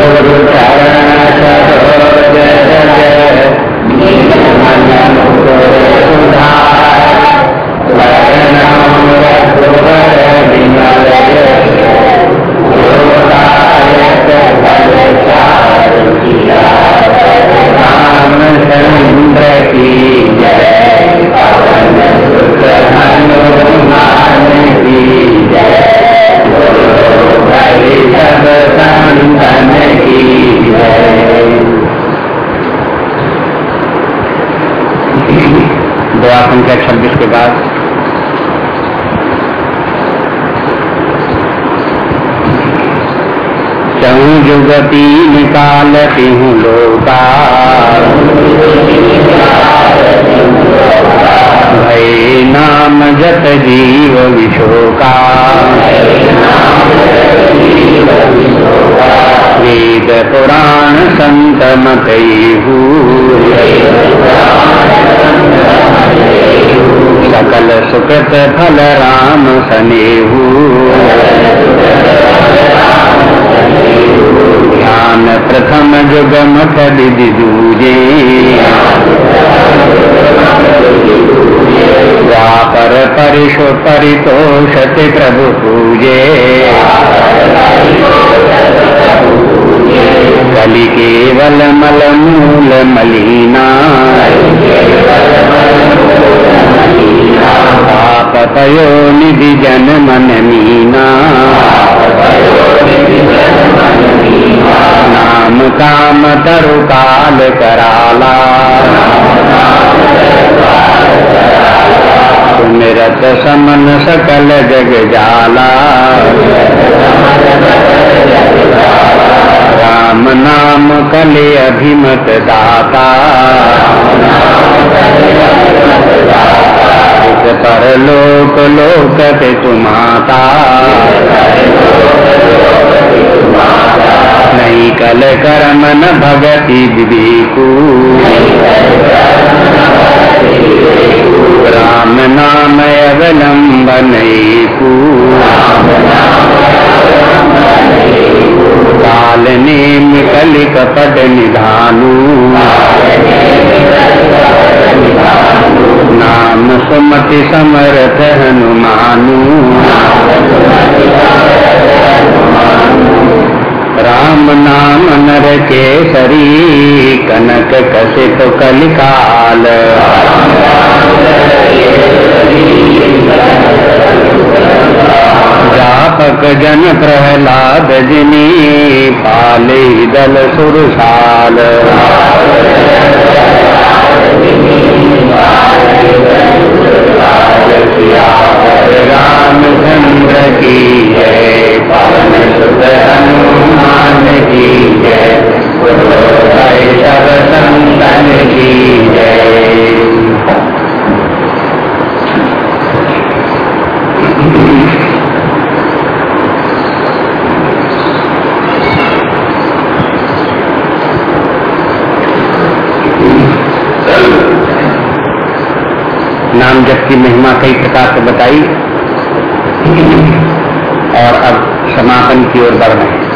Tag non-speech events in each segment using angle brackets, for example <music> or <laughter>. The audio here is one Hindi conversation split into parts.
गुरु जुगती निकालती हूँ लोका। भय नाम जत जीव विशोका। वेद पुराण संत मतयू सकल सुकृत फल राम सनेहू। ध्यान प्रथम जुग मठ विधि दूजे व्यापर परिशो परितोषति प्रभु पूजे। कलि केवल मल मूल मलिना। पाप पयो निधि जन मन मीना। नाम काम तरु काल कराला। सुमिरत समन सकल जग जाला। राम नाम कले अभिमत दाता। पर लोक लोकत तुमाता नहीं कल कर्म न भगति विवेकू। राम नाम अवलंबन काल नेम कल कपट निधानु। नाम सुमति समर्थ हनुमानु। राम नाम नर के सरी कनक कसित कलिकाल। जापक जन प्रहलाद जिनी, पाली दल सुरसाल। रामचंद्र की जय पवन सुत हनुमान की जय संतन की जय नाम जप की महिमा कई प्रकार से बताई। और अब समापन की ओर बढ़ रहे हैं।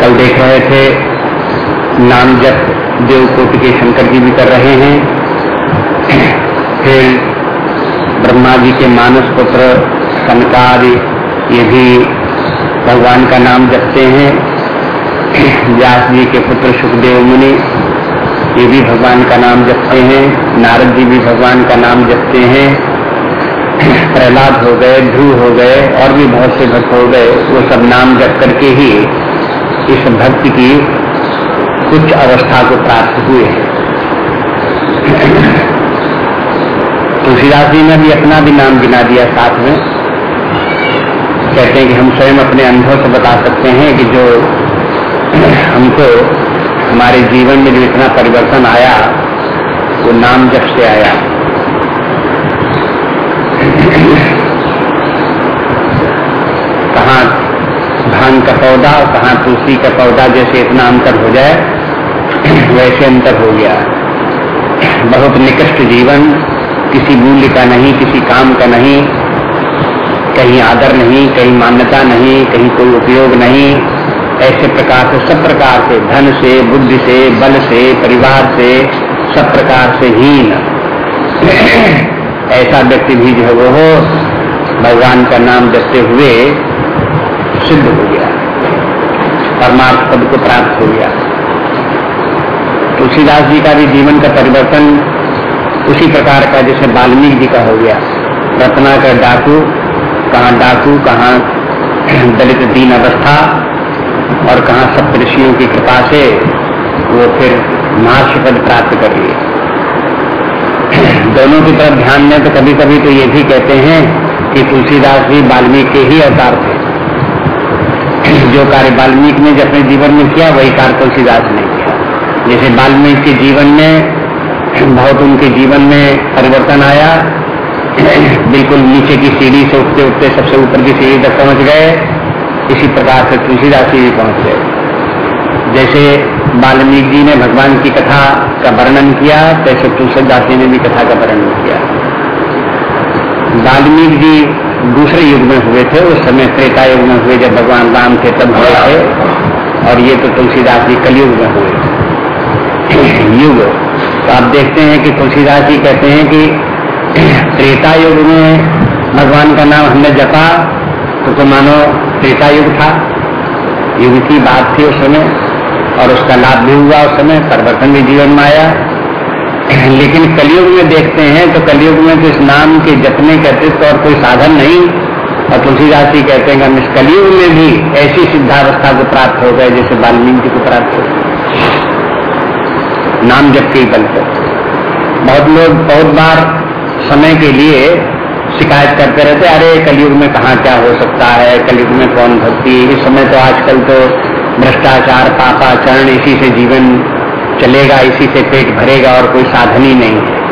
कल देख रहे थे नाम जप देवकोटि के शंकर जी भी कर रहे हैं। फिर ब्रह्मा जी के मानस पुत्र कनकार ये भी भगवान का नाम जपते हैं। व्यास जी के पुत्र सुखदेव मुनि ये भी भगवान का नाम जपते हैं, नारद जी भी भगवान का नाम जपते हैं। प्रहलाद हो गए, ध्रुव हो गए, और भी बहुत से भक्त हो गए, वो सब नाम जप करके ही इस भक्ति की उच्च अवस्था को प्राप्त हुए हैं। तुलसीदास जी ने भी अपना भी नाम गिना दिया साथ में। कहते हैं कि हम स्वयं अपने अनुभव से बता सकते हैं कि जो हमको हमारे जीवन में जो इतना परिवर्तन आया, वो नाम जब से आया। कहाँ धान का पौधा, कहाँ तुलसी का पौधा जैसे इतना अंतर हो जाए, वैसे अंतर हो गया। बहुत निकृष्ट जीवन, किसी मूल्य का नहीं, किसी काम का नहीं, कहीं आदर नहीं, कहीं मान्यता नहीं, कहीं कोई उपयोग नहीं। ऐसे प्रकार से, सब प्रकार से, धन से, बुद्धि से, बल से, परिवार से, सब प्रकार से हीन। <clears throat> ऐसा व्यक्ति भी जो है वो हो, भगवान का नाम जपते हुए सिद्ध हो गया। परमार्थ पद को प्राप्त हो गया। तुलसीदास जी का भी जीवन का परिवर्तन उसी प्रकार का जैसे वाल्मीकि जी का हो गया। रत्ना का डाकू, कहाँ डाकू, कहाँ <clears throat> दलित दीन अवस्था और कहा सब ऋषियों की कृपा से वो फिर महर्षि पद प्राप्त कर लिए। दोनों की तरफ़ ध्यान दें तो कभी कभी तो ये भी कहते हैं कि तुलसीदास जी वाल्मीकि के ही अवतार थे। जो कार्य वाल्मीकि ने अपने जीवन में किया, वही कार्य तुलसीदास ने किया। जैसे वाल्मीकि के जीवन में, बहुत उनके जीवन में परिवर्तन आया। बिल्कुल नीचे की सीढ़ी से उठते उठते सबसे ऊपर की सीढ़ी तक पहुँच गए। इसी प्रकार से तुलसीदास जी भी पहुँच गए। जैसे वाल्मीकि जी ने भगवान की कथा का वर्णन किया, तैसे तुलसीदास जी ने भी कथा का वर्णन किया। वाल्मीकि जी दूसरे युग में हुए थे, उस समय त्रेता युग में हुए जब भगवान राम थे, तब हुए थे। और ये तो तुलसीदास जी कलयुग में हुए। युग तो आप देखते हैं कि तुलसीदास जी कहते हैं कि त्रेता युग में भगवान का नाम हमने जपा तो, तो मानो त्रेता युग था युग की बात थी उस समय और उसका लाभ भी हुआ उस समय परिवर्तन भी जीवन में आया। लेकिन कलयुग में देखते हैं तो कलयुग में तो इस नाम के जपने के अतिरिक्त और कोई साधन नहीं। और तुलसीदास जी कहते हैं कि हम इस कलयुग में भी ऐसी सिद्धावस्था को प्राप्त हो गए जैसे वाल्मीकि को प्राप्त हो नाम जप के बल पर। बहुत लोग बहुत बार समय के लिए शिकायत करते रहते, अरे, कलयुग में कहा क्या हो सकता है? कलयुग में कौन भक्ति? इस समय तो आजकल तो भ्रष्टाचार, पापाचरण, इसी से जीवन चलेगा, इसी से पेट भरेगा और कोई साधन ही नहीं। है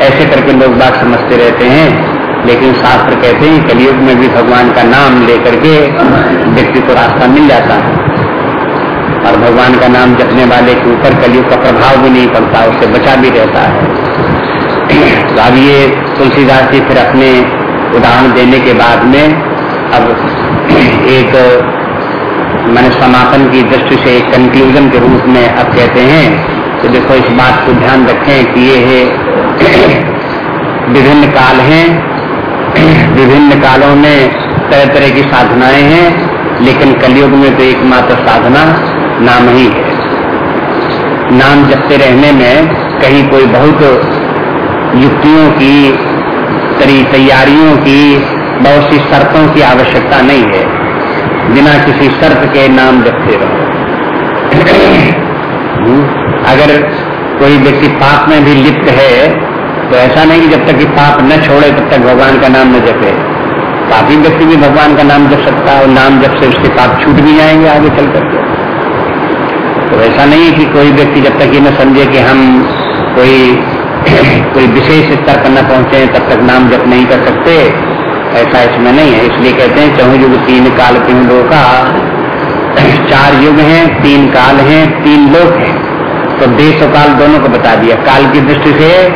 ऐसे करके लोग बात समझते रहते हैं, लेकिन शास्त्र कहते हैं कलयुग में भी भगवान का नाम लेकर के व्यक्ति को रास्ता मिल जाता है। और भगवान का नाम जपने वाले के ऊपर कलयुग का प्रभाव भी नहीं पड़ता, उससे बचा भी रहता है। तो अब ये तुलसीदास जी फिर अपने उदाहरण देने के बाद में अब एक मैंने समापन की दृष्टि से एक कंक्लूजन के रूप में अब कहते हैं। तो देखो, इस बात को ध्यान रखें कि ये है, विभिन्न काल हैं। विभिन्न कालों में तरह तरह की साधनाएँ हैं, लेकिन कलयुग में तो एकमात्र साधना नाम ही है। नाम जपते रहने में कहीं कोई बहुत युक्तियों की तैयारियों की, बहुत सी शर्तों की आवश्यकता नहीं है। बिना किसी शर्त के नाम जपते रहो। अगर कोई व्यक्ति पाप में भी लिप्त है तो ऐसा नहीं कि जब तक कि पाप न छोड़े, तब तक भगवान का नाम न जपे। पापी व्यक्ति भी भगवान का नाम जप सकता है और नाम जब से उसके पाप छूट भी जाएँगे आगे चल करके। तो ऐसा नहीं है कि कोई व्यक्ति जब तक ये न समझे कि हम कोई कोई विशेष स्तर पर न पहुँचे, तब तक नाम जप नहीं कर सकते। ऐसा इसमें नहीं है। इसलिए कहते हैं चौह युग, तीन काल, तीन लोग का चार युग हैं, तीन काल हैं, तीन लोग हैं। तो देश और काल दोनों को बता दिया। काल की दृष्टि से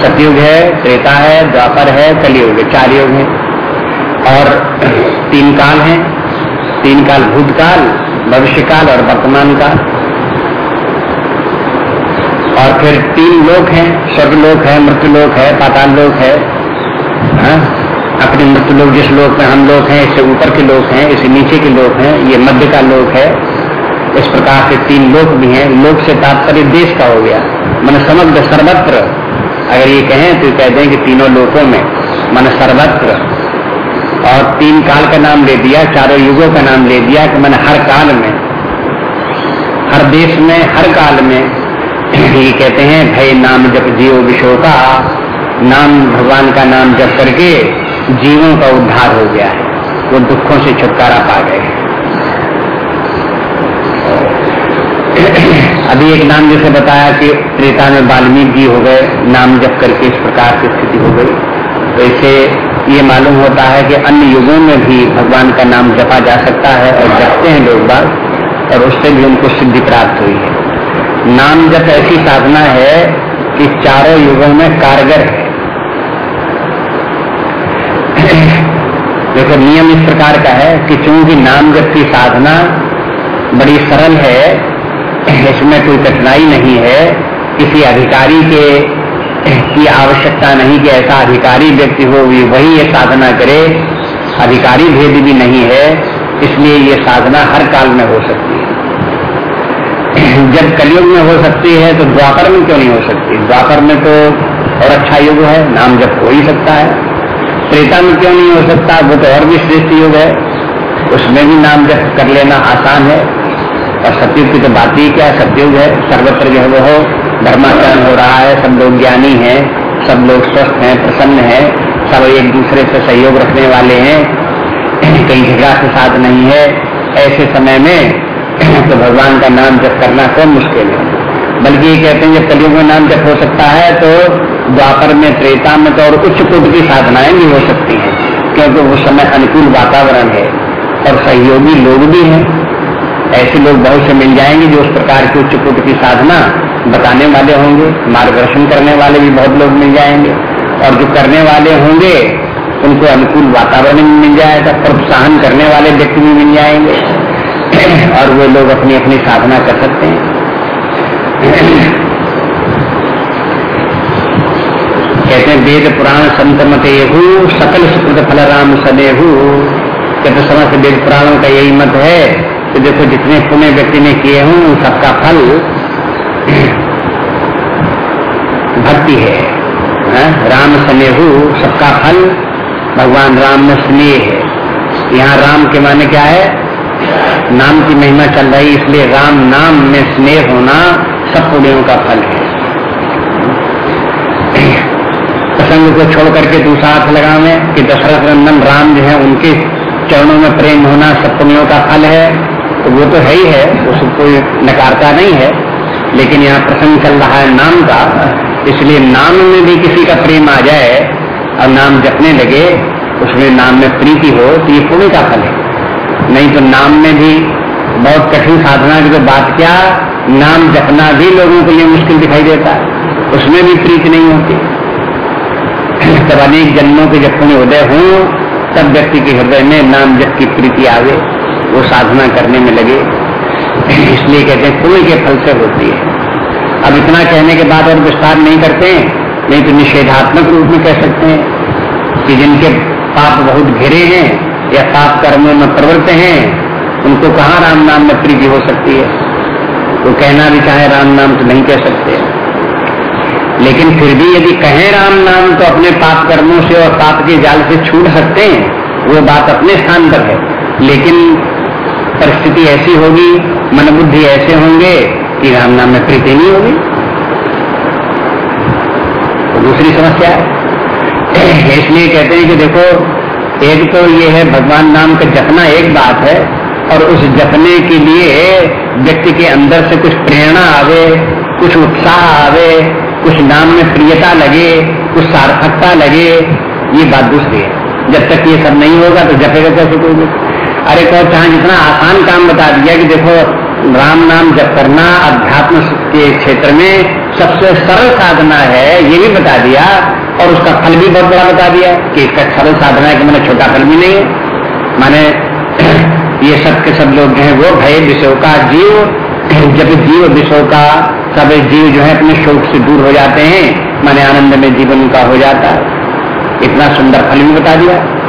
सतयुग है, त्रेता है, द्वापर है, कलयुग है। चार युग है। और तीन काल हैं। तीन काल भूतकाल भविष्य काल और वर्तमान काल और फिर तीन लोक हैं, स्वर्ग लोक है मृत्यु लोक है, पाताल लोक है, हा? अपने मृत्यु लोग जिस लोक में हम लोग हैं, इससे ऊपर के लोग हैं, इससे नीचे के लोग हैं, ये मध्य का लोक है। इस प्रकार से तीन लोक भी हैं, लोक से तात्पर्य देश का हो गया। मन समग्र सर्वत्र। अगर ये कहें तो कह दें कि तीनों लोकों में मन सर्वत्र। और तीन काल का नाम ले दिया, चारों युगों का नाम ले दिया कि मैंने हर काल में, हर देश में, हर काल में ये कहते हैं, भय नाम जप जीव विश्व का नाम, भगवान का नाम जप करके जीवों का उद्धार हो गया है। वो दुखों से छुटकारा पा गए अभी एक नाम जैसे बताया कि त्रेता में वाल्मीकि जी हो गए, नाम जप करके इस प्रकार की स्थिति हो गई। तो इसे ये मालूम होता है कि अन्य युगों में भी भगवान का नाम जपा जा सकता है और जपते हैं लोग बाग, और उससे भी उनको सिद्धि प्राप्त हुई है। नाम जप ऐसी साधना है कि चारों युगों में कारगर है। देखो, नियम इस प्रकार का है कि चूँकि नाम जप की साधना बड़ी सरल है, इसमें कोई कठिनाई नहीं है, किसी अधिकारी के, की आवश्यकता नहीं कि ऐसा अधिकारी व्यक्ति हो वही ये साधना करे। अधिकारी भेद भी नहीं है, इसलिए ये साधना हर काल में हो सकती है। <coughs> जब कलयुग में हो सकती है तो द्वापर में क्यों नहीं हो सकती? द्वापर में तो और अच्छा युग है, नाम जब हो ही सकता है। त्रेता में क्यों नहीं हो सकता? वो तो और भी श्रेष्ठ युग है। उसमें भी नाम जब कर लेना आसान है। और सत्युग की तो बात ही क्या, सत्युग है। सर्वत्र जो है वो धर्माचरण हो रहा है, सब लोग ज्ञानी हैं, सब लोग स्वस्थ हैं, प्रसन्न हैं, सब एक दूसरे से सहयोग रखने वाले हैं। कहीं झगड़ा के साथ नहीं है। ऐसे समय में तो भगवान का नाम जप करना कौन मुश्किल है बल्कि ये कहते हैं, जब कलयुग में नाम जप हो सकता है तो द्वापर में, त्रेता में तो और उच्च कोट की साधनाएँ भी हो सकती हैं, क्योंकि उस समय अनुकूल वातावरण है। और सहयोगी लोग भी हैं। ऐसे लोग बहुत से मिल जाएँगे जो उस प्रकार की उच्च कोट की साधना बताने वाले होंगे, मार्गदर्शन करने वाले भी बहुत लोग मिल जाएँगे। और जो करने वाले होंगे, उनको अनुकूल वातावरण भी मिल जाएगा, प्रोत्साहन करने वाले व्यक्ति भी मिल जाएँगे। और वो लोग अपनी अपनी साधना कर सकते हैं। कहते हैं, वेद पुराण संत मतेहु सकल सुकृत फल राम सदेहु। कहते समस्त वेद पुराणों का यही मत है कि देखो जितने पुण्य व्यक्ति ने किए हूँ, सबका फल भक्ति है। हा? राम स्नेहु, सबका फल भगवान राम में स्नेह है। यहाँ राम के माने क्या है? नाम की महिमा चल रही इसलिए राम नाम में स्नेह होना सब पुण्यों का फल है। प्रसंग को छोड़ करके दूसरा हाथ लगावे कि दशरथ नंदन राम जो है, उनके चरणों में प्रेम होना सब पुण्यों का फल है। तो वो तो है ही है उसको कोई नकारता नहीं है। लेकिन यहाँ प्रसंग चल रहा है नाम का, इसलिए नाम में भी किसी का प्रेम आ जाए और नाम जपने लगे, उसमें नाम में प्रीति हो तो ये पुण्य का फल है। नहीं तो नाम में भी बहुत कठिन साधना की तो बात क्या, नाम जपना भी लोगों के लिए मुश्किल दिखाई देता है। उसमें भी प्रीति नहीं होती। तब अनेक जन्मों के जब पुण्य उदय हो, तब व्यक्ति के हृदय में नाम जप की प्रीति आवे, वो साधना करने में लगे। इसलिए कहते हैं पुण्य के फल से होती है। अब इतना कहने के बाद और विस्तार नहीं करते हैं, नहीं तो निषेधात्मक रूप में कह सकते हैं कि जिनके पाप बहुत घिरे हैं या पाप कर्मों में प्रवृत्त हैं, उनको कहाँ राम नाम में प्रीति हो सकती है? वो तो कहना भी चाहे राम नाम तो नहीं कह सकते। लेकिन फिर भी यदि कहें राम नाम तो अपने पाप कर्मों से और पाप के जाल से छूट सकते हैं, वो बात अपने स्थान पर है। लेकिन परिस्थिति ऐसी होगी मन बुद्धि ऐसे होंगे कि राम नाम में प्रीति नहीं होगी। तो दूसरी समस्या है। इसलिए कहते हैं कि देखो एक तो ये है भगवान नाम का जपना एक बात है, और उस जपने के लिए व्यक्ति के अंदर से कुछ प्रेरणा आवे, कुछ उत्साह आवे, कुछ नाम में प्रियता लगे, कुछ सार्थकता लगे, ये बात दूसरी है। जब तक ये सब नहीं होगा तो जपेगा कैसे कोई अरे कहो चाहे जितना आसान काम बता दिया कि देखो, राम नाम जप करना अध्यात्म के क्षेत्र में सबसे सरल साधना है, ये भी बता दिया और उसका फल भी बहुत बड़ा बता दिया कि इसका सरल साधना है कि मैंने छोटा फल भी नहीं है। माने <clears throat> ये सब के सब लोग जो है वो भय, विषयों का जीव, जब जीव विषयों का सब जीव जो है अपने शोक से दूर हो जाते हैं, माने आनंद में जीवन का हो जाता है। इतना सुंदर फल भी बता दिया।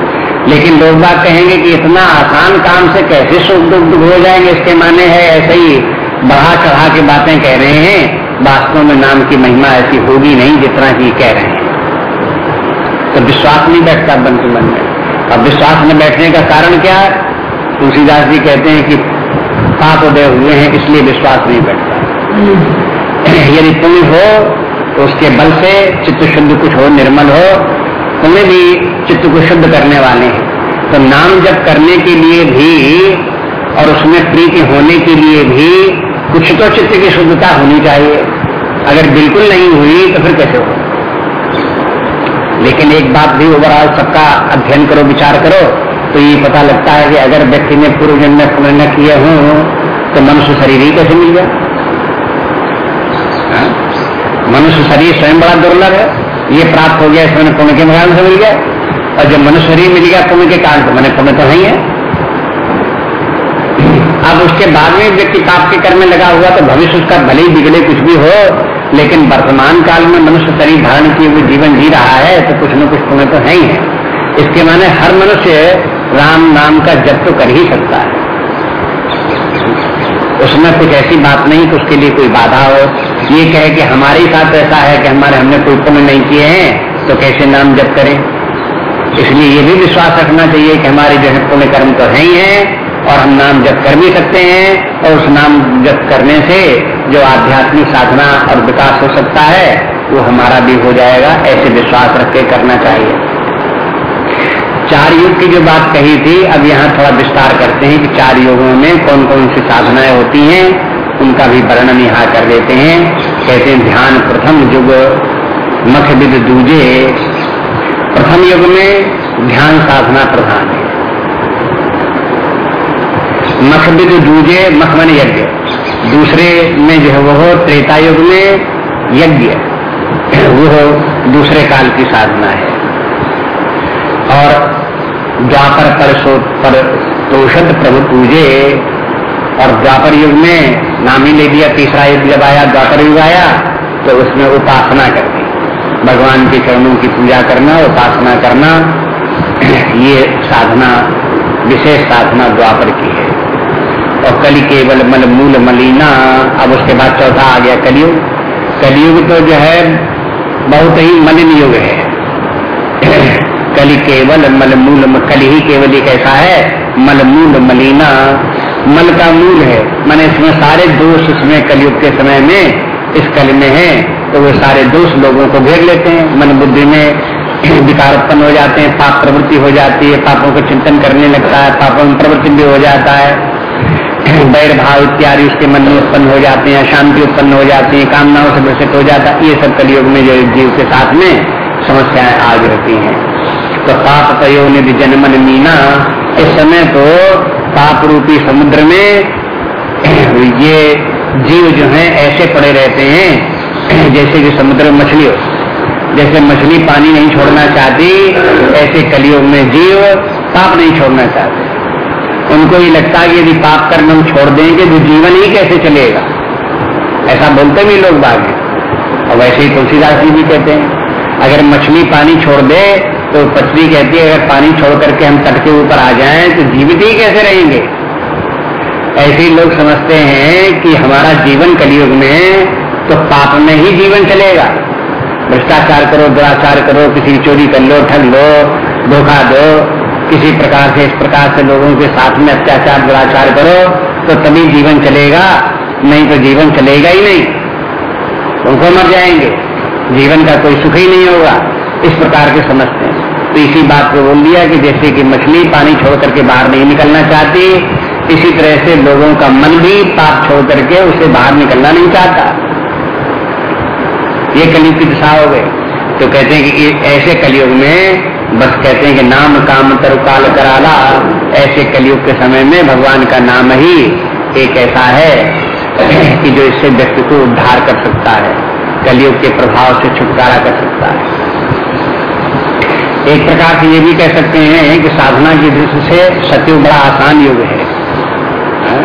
लेकिन लोग बात कहेंगे कि इतना आसान काम से कैसे सुख दुख हो जाएँगे, इसके माने है ऐसे ही बढ़ा चढ़ा के बातें कह रहे हैं। वास्तव में नाम की महिमा ऐसी होगी नहीं जितना कि कह रहे हैं। तो विश्वास नहीं बैठता मन के मन में। अब विश्वास न बैठने का कारण क्या है? तुलसीदास जी कहते हैं कि पाप उदय हुए हैं, इसलिए विश्वास नहीं बैठता। <clears throat> यदि पुण्य हो तो उसके बल से चित्त शुद्ध कुछ हो, निर्मल हो पुण्य भी चित्त को शुद्ध करने वाले हैं। तो नाम जब करने के लिए भी और उसमें प्रीति होने के लिए भी कुछ तो चित्त की शुद्धता होनी चाहिए। अगर बिल्कुल नहीं हुई तो फिर कैसे हो लेकिन एक बात भी ओवरऑल सबका अध्ययन करो, विचार करो तो ये पता लगता है कि अगर व्यक्ति ने पूर्व जन्म में पुण्य किए हों तो मनुष्य शरीर ही कैसे मिल गया? मनुष्य शरीर स्वयं बड़ा दुर्लभ है। ये प्राप्त हो गया, इसमें पुण्य के कारण से मिल गया। और जब मनुष्य शरीर मिल गया, पुण्य के कारण तो मैंने पुण्य तो नहीं है। अब उसके बाद में व्यक्ति पाप के कर्म में लगा हुआ तो भविष्य उसका भले ही बिगड़े कुछ भी हो लेकिन वर्तमान काल में मनुष्य शरीर धारण किए हुए जीवन जी रहा है तो कुछ न कुछ पुण्य तो है ही है। इसके माने हर मनुष्य राम नाम का जप तो कर ही सकता है। उसमें कुछ ऐसी बात नहीं कि उसके लिए कोई बाधा हो। ये कहे कि हमारे साथ ऐसा है कि हमारे हमने कोई पुण्य नहीं किए हैं तो कैसे नाम जप करें? इसलिए ये भी विश्वास रखना चाहिए कि हमारे जो है पुण्य कर्म तो है ही है और हम नाम जप कर भी सकते हैं और उस नाम जप करने से जो आध्यात्मिक साधना और विकास हो सकता है, वो हमारा भी हो जाएगा। ऐसे विश्वास रख के करना चाहिए। चार युग की जो बात कही थी, अब यहाँ थोड़ा विस्तार करते हैं कि चार युगों में कौन कौन सी साधनाएँ होती हैं, उनका भी वर्णन यहाँ कर देते हैं। कहते हैं, ध्यान प्रथम युग, मख विद दूजे। प्रथम युग में ध्यान साधना प्रधान है। मखबिद दूजे मखमन यज्ञ। दूसरे में जो है वो त्रेता युग में यज्ञ। वो दूसरे काल की साधना है। और द्वापर पर सो पर तोषद प्रभु पूजे और द्वापर युग में नाम ही ले दिया तीसरा युग जब आया, द्वापर युग आया तो उसमें उपासना कर दी। भगवान के चरणों की पूजा करना, उपासना करना, ये साधना, विशेष साधना द्वापर की है। और कली केवल मल मूल मलिना। अब उसके बाद चौथा आ गया कलयुग। कलयुग तो जो है, बहुत ही मलिन युग है। <clears throat> कली केवल मल मूल कली ही केवल एक ऐसा है मल मूल मलिना। मल का मूल है। मैंने इसमें सारे दोष इसमें कलयुग के समय में इस कल में है तो वो सारे दोष लोगों को घेर लेते हैं। मन बुद्धि में <clears throat> विकार उत्पन्न हो जाते हैं, पाप प्रवृत्ति हो जाती है, पापों का चिंतन करने लगता है, पापों में प्रवृत्ति भी हो जाता है। वैर भाव इत्यादि उसके मन में उत्पन्न हो जाते हैं, शांति उत्पन्न हो जाती है, कामनाओं से विकसित हो जाता है, ये सब कलयुग में जो जीव के साथ में समस्याएँ आ रहती हैं। तो पाप तयो निधि जनमन मीना, इस समय तो पाप रूपी समुद्र में ये जीव जो है ऐसे पड़े रहते हैं, जैसे कि समुद्र में मछली हो। जैसे मछली पानी नहीं छोड़ना चाहती, ऐसे कलयुग में जीव पाप नहीं छोड़ना चाहते। उनको ये लगता है कि यदि पाप कर्म हम छोड़ देंगे तो जीवन ही कैसे चलेगा? ऐसा बोलते भी लोग बाग और वैसे ही तुलसीदास जी भी कहते हैं, अगर मछली पानी छोड़ दे तो पछली कहती है, अगर पानी छोड़ करके हम तट के ऊपर आ जाएँ तो जीवित ही कैसे रहेंगे? ऐसे ही लोग समझते हैं कि हमारा जीवन कलयुग में तो पाप में ही जीवन चलेगा। भ्रष्टाचार करो, दुराचार करो, किसी चोरी कर लो, ठग लो, धोखा दो किसी प्रकार से, इस प्रकार से लोगों के साथ में अत्याचार, दुराचार करो तो तभी जीवन चलेगा, नहीं तो जीवन चलेगा ही नहीं। उनको मर जाएँगे। जीवन का कोई सुख ही नहीं होगा। इस प्रकार के समझते हैं। तो इसी बात को बोल दिया कि जैसे कि मछली पानी छोड़ करके बाहर नहीं निकलना चाहती, इसी तरह से लोगों का मन भी पाप छोड़ करके उसे बाहर निकलना नहीं चाहता। ये कलयुग की दिशा हो गई। तो कहते हैं कि ऐसे कलयुग में बस कहते हैं कि नाम काम काल कराला। ऐसे कलयुग के समय में भगवान का नाम ही एक ऐसा है कि जो इससे व्यक्ति को उद्धार कर सकता है, कलयुग के प्रभाव से छुटकारा कर सकता है। एक प्रकार से ये भी कह सकते हैं कि साधना की दृष्टि से सत्युग बड़ा आसान युग है। हाँ?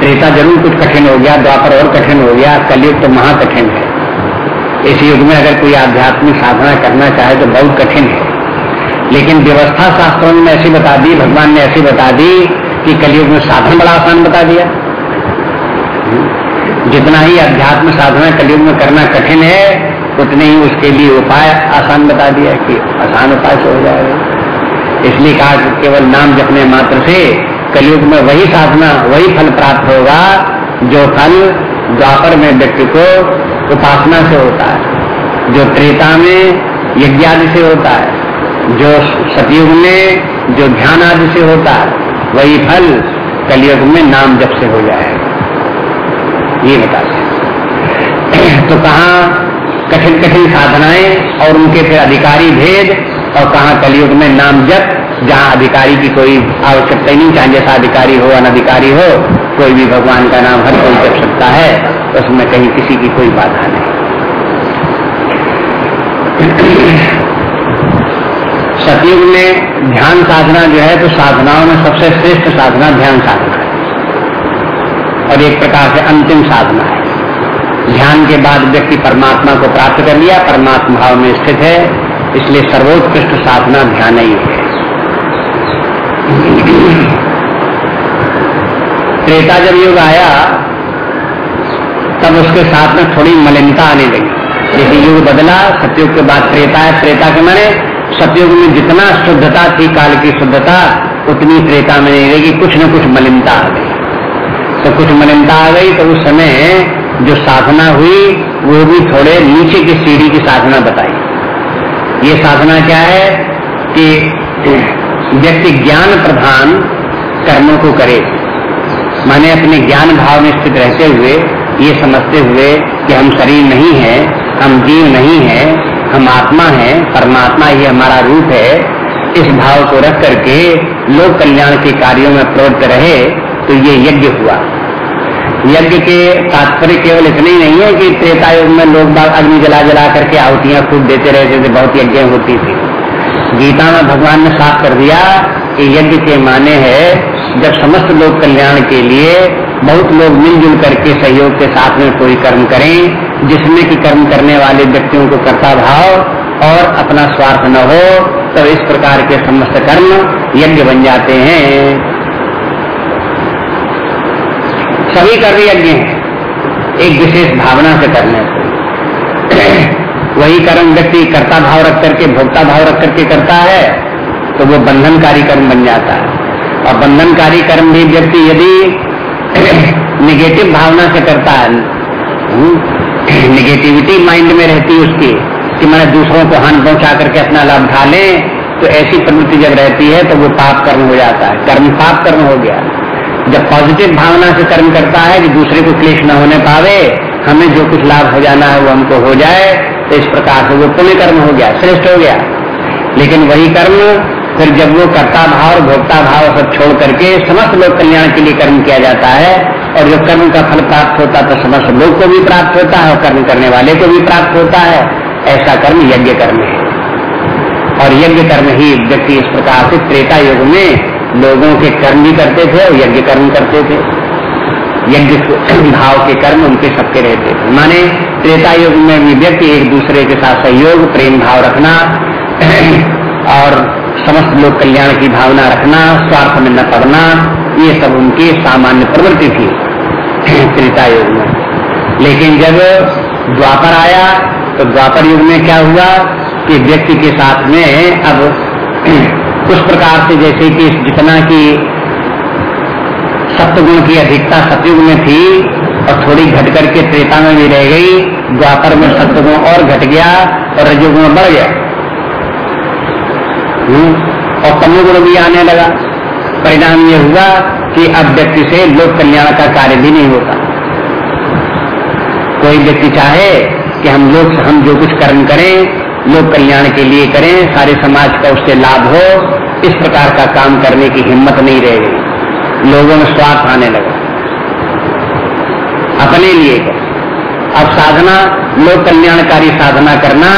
त्रेता ज़रूर कुछ कठिन हो गया, द्वापर और कठिन हो गया, कलयुग तो महाकठिन है। इस युग में अगर कोई आध्यात्मिक साधना करना चाहे तो बहुत कठिन है। लेकिन व्यवस्था शास्त्रों ने ऐसी बता दी, भगवान ने ऐसी बता दी कि कलयुग में साधन बड़ा आसान बता दिया। जितना ही अध्यात्म साधना कलयुग में करना कठिन है, उतने ही उसके लिए उपाय आसान बता दिया कि आसान उपाय से हो जाएगा। इसलिए कहा कि केवल नाम जपने मात्र से कलयुग में वही साधना, वही फल प्राप्त होगा, जो फल द्वापर में व्यक्ति को उपासना से होता है, जो त्रेता में यज्ञादि से होता है। जो सतयुग में जो ध्यान आदि से होता है, वही फल कलयुग में नाम जब से हो जाएगा ये बता तो कहा कठिन कठिन साधनाएँ और उनके फिर अधिकारी भेद और कहा कलयुग में नाम जप, जहाँ अधिकारी की कोई आवश्यकता नहीं, चाहे जैसा अधिकारी हो, अनधिकारी हो, कोई भी भगवान का नाम हर कोई जप सकता है, उसमें कहीं किसी की कोई बाधा नहीं। सतयुग में ध्यान साधना जो है तो साधनाओं में सबसे श्रेष्ठ साधना ध्यान साधना है। और एक प्रकार से अंतिम साधना है। ध्यान के बाद व्यक्ति परमात्मा को प्राप्त कर लिया परमात्मा भाव में स्थित है, इसलिए सर्वोत्कृष्ट साधना ध्यान ही है। त्रेता जब युग आया, तब उसके साथ में थोड़ी मलिनता आने लगी। जैसे युग बदला, सतयुग के बाद त्रेता है, त्रेता के माने सतयुग में जितना शुद्धता थी, काल की शुद्धता, उतनी त्रेता में नहीं रहेगी, कुछ न कुछ मलिनता आ गई। तो कुछ मलिनता आ गई तो उस समय जो साधना हुई, वो भी थोड़े नीचे की सीढ़ी की साधना बताई। ये साधना क्या है कि व्यक्ति ज्ञान प्रधान कर्मों को करे। माने अपने ज्ञान भाव में स्थित रहते हुए, ये समझते हुए कि हम शरीर नहीं है, हम जीव नहीं है हम आत्मा है, परमात्मा ही हमारा रूप है, इस भाव को रख करके लोक कल्याण के कार्यों में प्रवृत्त रहे तो ये यज्ञ हुआ। यज्ञ के तात्पर्य केवल इतने ही नहीं है कि त्रेता युग में लोग बाग अग्नि जला जला करके आहुतियाँ खूब देते रहते थे बहुत यज्ञ होती थी। गीता में भगवान ने साफ़ कर दिया कि यज्ञ के माने है, जब समस्त लोग कल्याण के लिए बहुत लोग मिलजुल करके सहयोग के साथ में कोई कर्म करें जिसमें कि कर्म करने वाले व्यक्तियों को कर्ता भाव और अपना स्वार्थ न हो तो इस प्रकार के समस्त कर्म यज्ञ बन जाते हैं। सभी कर्म यज्ञ हैं। एक विशेष भावना से करने से <clears throat> वही कर्म व्यक्ति कर्ता भाव रख करके, भोक्ता भाव रख करके करता है तो वो बंधनकारी कर्म बन जाता है। और बंधनकारी कर्म भी व्यक्ति यदि <clears throat> निगेटिव भावना से करता है निगेटिविटी माइंड में रहती है उसकी, कि मैंने दूसरों को हानि पहुँचा करके अपना लाभ उठा ले तो ऐसी प्रवृत्ति जब रहती है तो वो पाप कर्म हो जाता है। कर्म पाप कर्म हो गया। जब पॉजिटिव भावना से कर्म करता है, कि दूसरे को क्लेश न होने पावे, हमें जो कुछ लाभ हो जाना है, वो हमको हो जाए तो इस प्रकार से वो पुण्य कर्म हो गया, श्रेष्ठ हो गया। लेकिन वही कर्म फिर जब वो कर्ता भाव और भोक्ता भाव सब छोड़ करके समस्त लोग कल्याण के लिए कर्म किया जाता है, और जो कर्म का फल प्राप्त होता है तो समस्त लोग को भी प्राप्त होता है, और कर्म करने वाले को भी प्राप्त होता है। ऐसा कर्म यज्ञ कर्म है। और यज्ञ कर्म ही व्यक्ति इस प्रकार से त्रेता युग में लोगों के कर्म भी करते थे और यज्ञ कर्म करते थे। यज्ञ भाव के कर्म उनके सबके रहते थे। माने त्रेता युग में भी व्यक्ति एक दूसरे के साथ सहयोग, प्रेम, भाव रखना, और समस्त लोग कल्याण की भावना रखना, स्वार्थ में न पड़ना, ये सब उनकी सामान्य प्रवृत्ति थी, त्रेता युग में। लेकिन जब द्वापर आया तो द्वापर युग में क्या हुआ कि व्यक्ति के साथ में अब उस प्रकार से जैसे कि जितना की सप्तगुण की अधिकता सतयुग में थी, और थोड़ी घट करके त्रेता में भी रह गई, द्वापर में सप्तगुण और घट गया, और रजोगुण बढ़ गया। हम्म, और तमोगुण भी आने लगा। परिणाम ये हुआ कि अब व्यक्ति से लोक कल्याण का कार्य भी नहीं होता। कोई व्यक्ति चाहे कि हम लोग हम जो कुछ कर्म करें लोक कल्याण के लिए करें सारे समाज का उससे लाभ हो इस प्रकार का काम करने की हिम्मत नहीं रह गई। लोगों में स्वार्थ आने लगा। अपने लिए अब साधना लोक कल्याणकारी साधना करना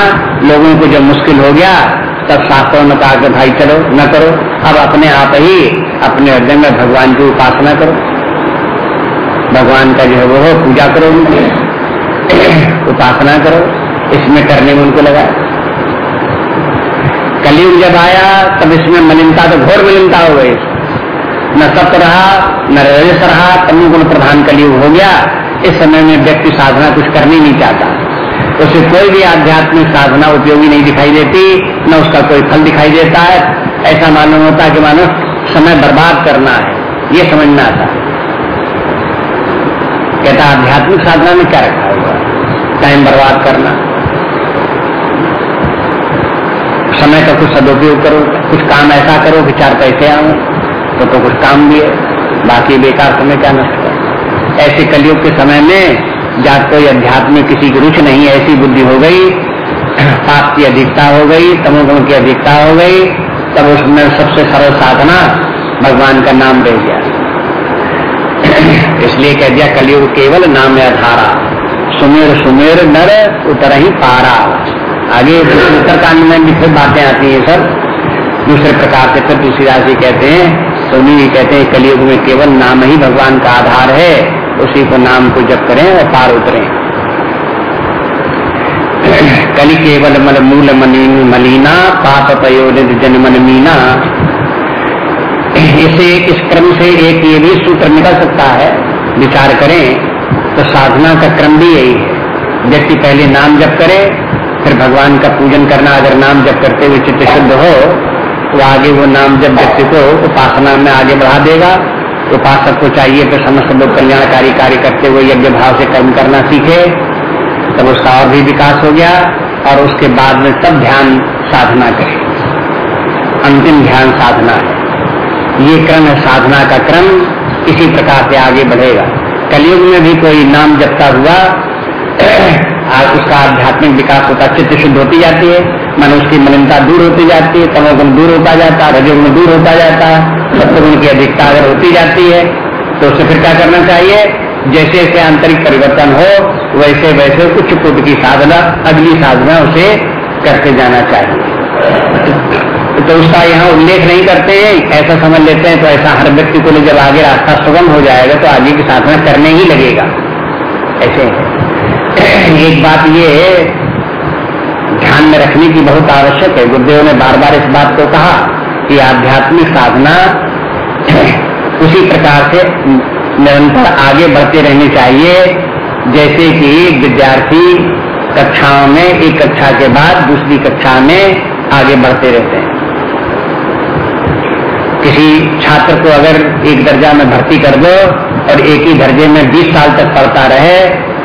लोगों को जब मुश्किल हो गया तब शास्त्रों ने कहा कि भाई चलो, न करो, अब अपने आप ही अपने हृदय में भगवान की उपासना करो। भगवान का जो है वो पूजा करो उनकी, उपासना करो, इसमें करने में उनको लगा। कलयुग जब आया, तब इसमें मलिनता तो घोर मलिनता हो गई। न सत्य रहा, न रजस रहा गुण प्रधान कलयुग हो गया। इस समय में व्यक्ति साधना कुछ करनी नहीं चाहता। उसे कोई भी आध्यात्मिक साधना उपयोगी नहीं दिखाई देती न उसका कोई फल दिखाई देता है। ऐसा मालूम होता है कि मानो समय बर्बाद करना है ये समझना आता कहता आध्यात्मिक साधना में क्या रखा हुआ टाइम बर्बाद करना। समय का कुछ सदुपयोग करो कुछ काम ऐसा करो कि चार पैसे आओ तो, तो कुछ काम भी है बाकी बेकार समय क्या नष्ट कर? ऐसे कलयुग के समय में जब कोई अध्यात्म किसी की रुचि नहीं ऐसी बुद्धि हो गई, <clears throat> पाप की अधिकता हो गई, तमोगुण की अधिकता हो गई, तब उसमें सबसे सरल साधना भगवान का नाम रह गया। <clears throat> इसलिए कह दिया, कलयुग केवल नाम आधारा सुमेर सुमेर, नर, उतर ही पारा। आगे उत्तर कांड में भी फिर बातें आती हैं सब दूसरे प्रकार से फिर तुलसीदास जी कहते हैं, सोनी जी कहते हैं, कलयुग में केवल नाम ही भगवान का आधार है। उसी को नाम को जप करें और पार उतरे। कलि केवल मल मूल मलिना, पाप पयोनित जन्मन मीना इसे इस क्रम से एक ये भी सूत्र निकल सकता है, विचार करें तो साधना का क्रम भी यही है। व्यक्ति पहले नाम जप करे, फिर भगवान का पूजन करना, अगर नाम जप करते हुए चित्त शुद्ध हो तो आगे वो नाम जब व्यक्ति को उपासना में आगे बढ़ा देगा। उपासक को चाहिए तो समस्त लोग कल्याणकारी कार्य करते हुए यज्ञ भाव से कर्म करना सीखे। तब उसका और भी विकास हो गया और उसके बाद में तब ध्यान साधना करे। अंतिम ध्यान साधना है। ये क्रम है साधना का क्रम। इसी प्रकार से आगे बढ़ेगा। कलयुग में भी कोई नाम जपता हुआ, <clears throat> आज उसका आध्यात्मिक विकास होता चित्त शुद्ध होती जाती है। मन उसकी मलिनता दूर होती जाती है। तमोगुण दूर होता जाता है रजोगुण दूर होता जाता। है सत्वगुण की अधिकता अगर होती जाती है तो उसे फिर क्या करना चाहिए? जैसे जैसे आंतरिक परिवर्तन हो, वैसे वैसे उच्च कुट की साधना अगली साधना उसे करते जाना चाहिए। तो उसका यहाँ उल्लेख नहीं करते हैं, ऐसा समझ लेते हैं तो ऐसा हर व्यक्ति को जब आगे रास्ता सुगम हो जाएगा तो आगे की साधना करने ही लगेगा। ऐसे एक बात ये ध्यान में रखने की बहुत आवश्यक है। गुरुदेव ने बार बार इस बात को कहा कि आध्यात्मिक साधना उसी प्रकार से निरंतर आगे बढ़ते रहनी चाहिए। जैसे कि विद्यार्थी कक्षाओं में एक कक्षा के बाद दूसरी कक्षा में आगे बढ़ते रहते हैं। किसी छात्र को अगर एक दर्जा में भर्ती कर दो और एक ही दर्जे में 20 साल तक पढ़ता रहे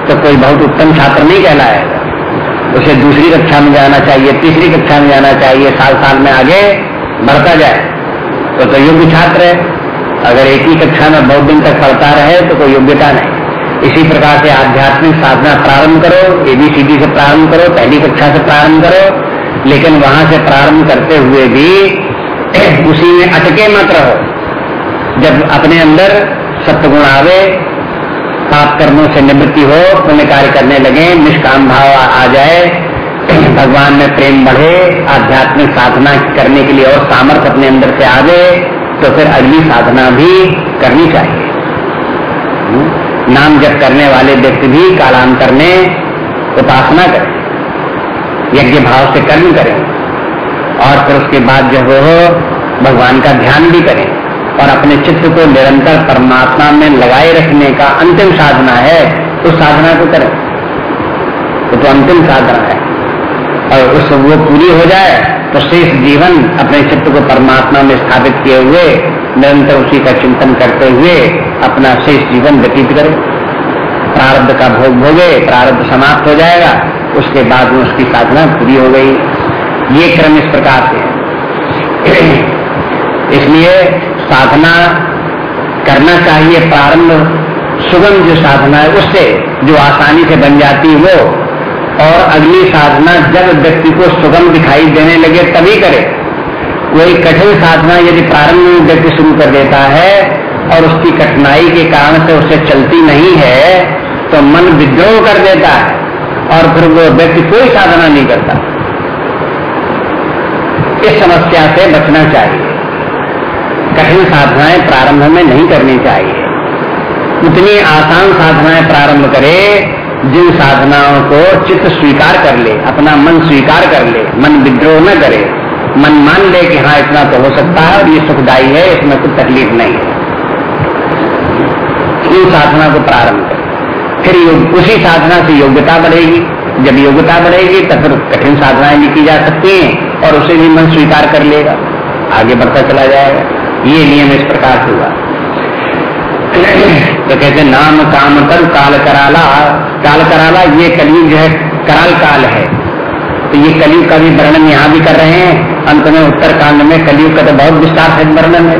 तो कोई बहुत उत्तम छात्र नहीं कहलाएगा। उसे दूसरी कक्षा में जाना चाहिए, तीसरी कक्षा में जाना चाहिए, साल साल में आगे बढ़ता जाए। तो तो योग्य छात्र है। अगर एक ही कक्षा में बहुत दिन तक पढ़ता रहे तो कोई योग्यता नहीं। इसी प्रकार से आध्यात्मिक साधना प्रारंभ करो एबीसीडी से प्रारंभ करो, पहली कक्षा से प्रारंभ करो, लेकिन वहाँ से प्रारंभ करते हुए भी <clears throat> उसी में अटके मत रहो। जब अपने अंदर सत्गुण आवे, पाप कर्मों से निवृत्ति हो, पुण्य कार्य करने लगे, निष्काम भाव आ जाए भगवान में प्रेम बढ़े, आध्यात्मिक साधना करने के लिए और सामर्थ्य अपने अंदर से आवे तो फिर अगली साधना भी करनी चाहिए। हम्म? नाम जप करने वाले व्यक्ति भी कालांतर में उपासना करें, यज्ञ भाव से कर्म करें, और फिर उसके बाद जो हो भगवान का ध्यान भी करें, और अपने चित्र को निरंतर परमात्मा में लगाए रखने का अंतिम साधना है, उस साधना को करें। वो तो अंतिम साधना है। और उस वो पूरी हो जाए तो शेष जीवन अपने चित्र को परमात्मा में स्थापित किए हुए, निरंतर उसी का चिंतन करते हुए अपना शेष जीवन व्यतीत करें। प्रारब्ध का भोग भोगे, प्रारब्ध समाप्त हो जाएगा, उसके बाद में उसकी साधना पूरी हो गई। ये क्रम इस प्रकार से इसलिए साधना करना चाहिए प्रारंभ सुगम जो साधना है, उससे जो आसानी से बन जाती है, वो और अगली साधना जब व्यक्ति को सुगम दिखाई देने लगे, तभी करे। कोई कठिन साधना यदि प्रारंभ में व्यक्ति शुरू कर देता है और उसकी कठिनाई के कारण से उससे चलती नहीं है तो मन विद्रोह कर देता है और फिर वो व्यक्ति कोई साधना नहीं करता। इस समस्या से बचना चाहिए। कठिन साधनाएँ प्रारंभ में नहीं करनी चाहिए। उतनी आसान साधनाएँ प्रारंभ करे जिन साधनाओं को चित्त स्वीकार कर ले, अपना मन स्वीकार कर ले, मन विद्रोह न करे, मन मान ले कि हाँ इतना तो हो सकता है और ये सुखदायी है, इसमें कुछ तकलीफ़ नहीं है। इन साधना को प्रारंभ करे। फिर उसी साधना से योग्यता बढ़ेगी। जब योग्यता बढ़ेगी तो फिर कठिन साधनाएँ भी की जा सकती हैं और उसे भी मन स्वीकार कर लेगा। आगे बढ़ता चला जाएगा। ये नियम इस प्रकार से हुआ। तो कहते नाम काम कर काल कराला। काल कराला, ये कलयुग जो है, कराल काल है। तो ये कलयुग का भी वर्णन यहाँ भी कर रहे हैं। अंत में उत्तर कांड में कलयुग का तो बहुत विस्तार से वर्णन है।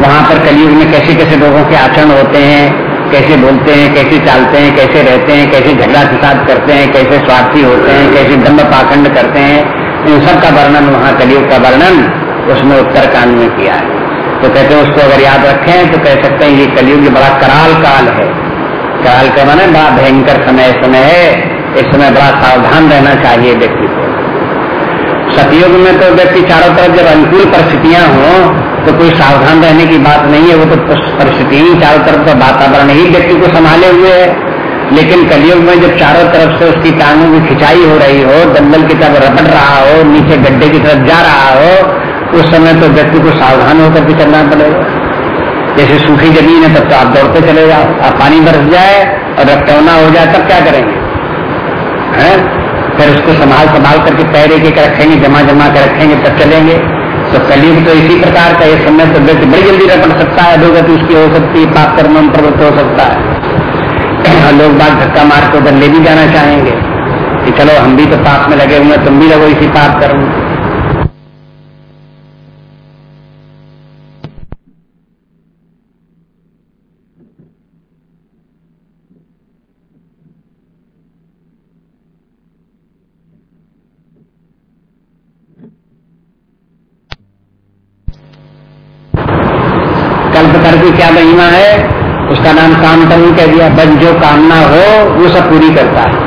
वहाँ पर कलयुग में कैसे कैसे लोगों के आचरण होते हैं, कैसे बोलते हैं, कैसे चालते हैं, कैसे रहते हैं, कैसे झगड़ा फिसाद करते हैं, कैसे स्वार्थी होते हैं, कैसे दम्भ पाखंड करते हैं, इन सब का वर्णन, वहाँ कलयुग का वर्णन उसमें उत्तरकांड में किया है। तो कहते हैं, उसको अगर याद रखें तो कह सकते हैं, ये कलयुग बड़ा कराल काल है। कराल का माने बड़ा भयंकर समय समय है, इस समय बड़ा सावधान रहना चाहिए व्यक्ति को। सतयुग में तो व्यक्ति चारों तरफ़ जब अनुकूल परिस्थितियाँ हो तो कोई सावधान रहने की बात नहीं है, वो तो परिस्थिति ही चारों तरफ़ का वातावरण ही व्यक्ति को संभाले हुए है। लेकिन कलयुग में जब चारों तरफ़ से उसकी टांगों की खिंचाई हो रही हो दंगल की तरफ़ रपट रहा हो, नीचे गड्ढे की तरफ़ जा रहा हो उस समय तो व्यक्ति को सावधान होकर के चलना पड़ेगा। जैसे सूखी ज़मीन है, तब तो आप दौड़ते चले जाओ आप पानी बरस जाए और रक्तौना हो जाए, तब क्या करेंगे? है? फिर उसको संभाल संभाल करके पैर एक एक रखेंगे, जमा जमा कर रखेंगे, तब चलेंगे। तो कलयुग तो इसी प्रकार का ये समय तो व्यक्ति बड़ी जल्दी रपट सकता है, अधोगति उसकी हो सकती है, पाप कर्म प्रवृत्त हो सकता है। लोग बात धक्का मार के उधर ले भी जाना चाहेंगे कि चलो, हम भी तो पाप में लगे हुए तुम भी लगो इसी पाप कर्म की क्या महिमा है? उसका नाम काम कर्म कह दिया, बस जो कामना हो, वो सब पूरी करता है।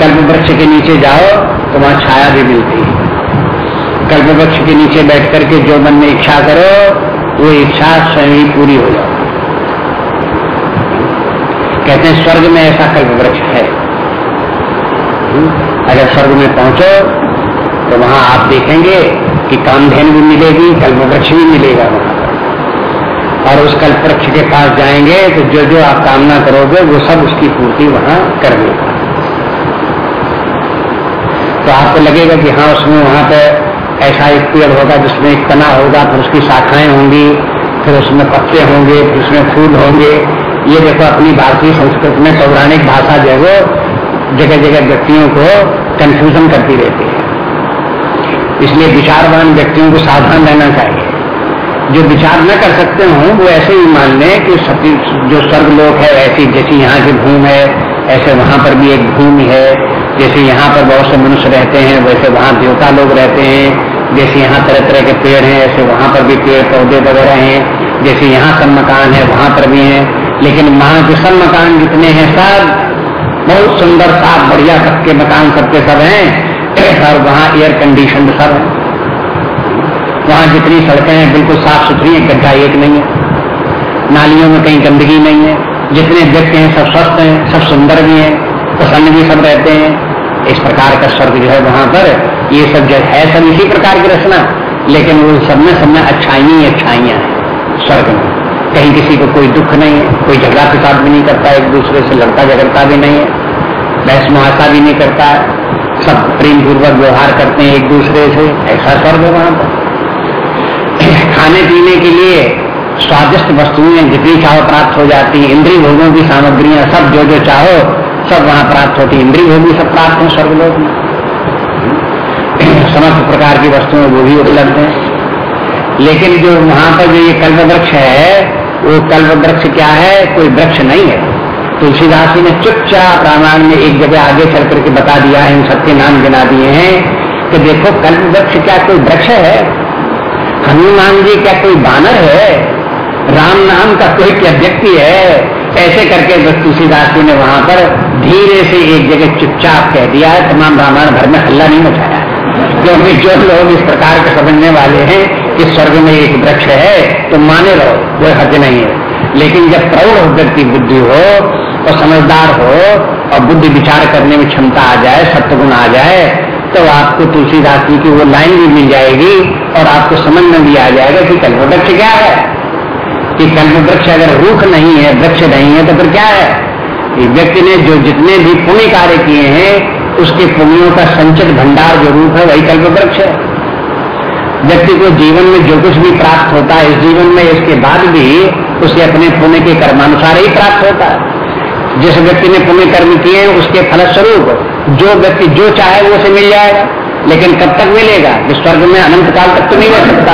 कल्प वृक्ष के नीचे जाओ तो वहाँ छाया भी मिलती है। कल्प वृक्ष के नीचे बैठ करके जो मन में इच्छा करो, वो इच्छा स्वयं ही पूरी हो जाओ कहते हैं, स्वर्ग में ऐसा कल्प वृक्ष है अगर स्वर्ग में पहुंचो तो वहाँ आप देखेंगे कि कामधेन भी मिलेगी कल्प वृक्ष भी मिलेगा वहाँ। और उस कल्प वृक्ष के पास जाएँगे तो जो जो आप कामना करोगे, वो सब उसकी पूर्ति वहाँ कर देगा। तो आपको लगेगा कि हाँ उसमें वहाँ पर ऐसा एक पेड़ होगा जिसमें एक तना होगा, फिर उसकी शाखाएँ होंगी, फिर उसमें पत्ते होंगे, फिर उसमें फूल होंगे। ये देखो, अपनी भारतीय संस्कृति में पौराणिक भाषा जो है वो जगह जगह व्यक्तियों को कंफ्यूजन करती रहती है। इसलिए विचारवान व्यक्तियों को सावधान रहना चाहिए। जो विचार न कर सकते हो, वो ऐसे ही मान लें कि जो स्वर्ग लोक है, ऐसी जैसी यहाँ की भूमि है, ऐसे वहाँ पर भी एक भूमि है, जैसे यहाँ पर बहुत से मनुष्य रहते हैं, वैसे वहाँ देवता लोग रहते हैं, जैसे यहाँ तरह तरह के पेड़ हैं, ऐसे वहाँ पर भी पेड़ पौधे वगैरह हैं, जैसे यहाँ सब मकान है, वहाँ पर भी है, लेकिन वहाँ के सब मकान जितने हैं, सब बहुत सुंदर, साफ़, बढ़िया, सबके मकान, सबके सब हैं, और वहाँ एयर कंडीशन सब है। वहाँ जितनी सड़कें हैं, बिल्कुल साफ़ सुथरी है, गड्ढा एक नहीं है। नालियों में कहीं गंदगी नहीं है। जितने व्यक्ति हैं, सब स्वस्थ हैं, सब सुंदर भी हैं, प्रसन्न भी सब रहते हैं। इस प्रकार का स्वर्ग जो है वहाँ पर, ये सब जो है सब इसी प्रकार की रचना। लेकिन वो सब में सब में अच्छाई ही अच्छाइयाँ हैं, स्वर्ग में। कहीं किसी को कोई दुख नहीं है, कोई झगड़ा फिसाद भी नहीं करता, एक दूसरे से लड़ता झगड़ता भी नहीं है, बहस मुहासा भी नहीं करता। सब प्रेम पूर्वक व्यवहार करते हैं एक दूसरे से, ऐसा स्वर्ग है वहाँ पर। खाने पीने के लिए स्वादिष्ट वस्तुएँ, जितनी चाहो प्राप्त हो जाती है। इंद्री भोगों की सामग्रियाँ सब जो जो चाहो, सब वहाँ प्राप्त होती इंद्री भोग सब प्राप्त है स्वर्गलोक में। समस्त प्रकार की वस्तुएँ वो भी उपलब्ध है। लेकिन जो वहाँ पर जो ये कल्प वृक्ष है, वो कल्प वृक्ष क्या है? कोई वृक्ष नहीं है। तुलसीदास जी ने चुपचाप रामायण में एक जगह आगे चल करके बता दिया है, इन सबके नाम गिना दिए हैं कि देखो कल्प वृक्ष क्या कोई वृक्ष है? हनुमान जी क्या कोई बानर है? राम नाम का कोई क्या व्यक्ति है? ऐसे करके बस तुलसीदास जी ने वहाँ पर धीरे से एक जगह चुपचाप कह दिया है तमाम रामायण भर में हल्ला नहीं मचाया। क्योंकि जो लोग इस प्रकार के समझने वाले हैं कि स्वर्ग में एक वृक्ष है तो माने रहो, कोई हद नहीं है। लेकिन जब प्रौढ़ व्यक्ति बुद्धि हो, और समझदार हो, और बुद्धि विचार करने में क्षमता आ जाए सत्य गुण आ जाए तो आपको तुलसीदास जी की वो लाइन भी मिल जाएगी और आपको समझ में भी आ जाएगा कि कल्प वृक्ष क्या है। कि कल्प वृक्ष अगर रूख नहीं है, वृक्ष नहीं है तो फिर क्या है? व्यक्ति ने जो जितने भी पुण्य कार्य किए हैं, उसके पुण्यों का संचित भंडार जो रूप है, वही कल्प वृक्ष है। व्यक्ति को जीवन में जो कुछ भी प्राप्त होता है, इस जीवन में इसके बाद भी उसे अपने पुण्य के कर्मानुसार ही प्राप्त होता है। जिस व्यक्ति ने पुण्य कर्म किए उसके फलस्वरूप जो व्यक्ति जो चाहे वो उसे मिल जाएगा लेकिन कब तक मिलेगा? स्वर्ग में अनंत काल तक तो नहीं रह सकता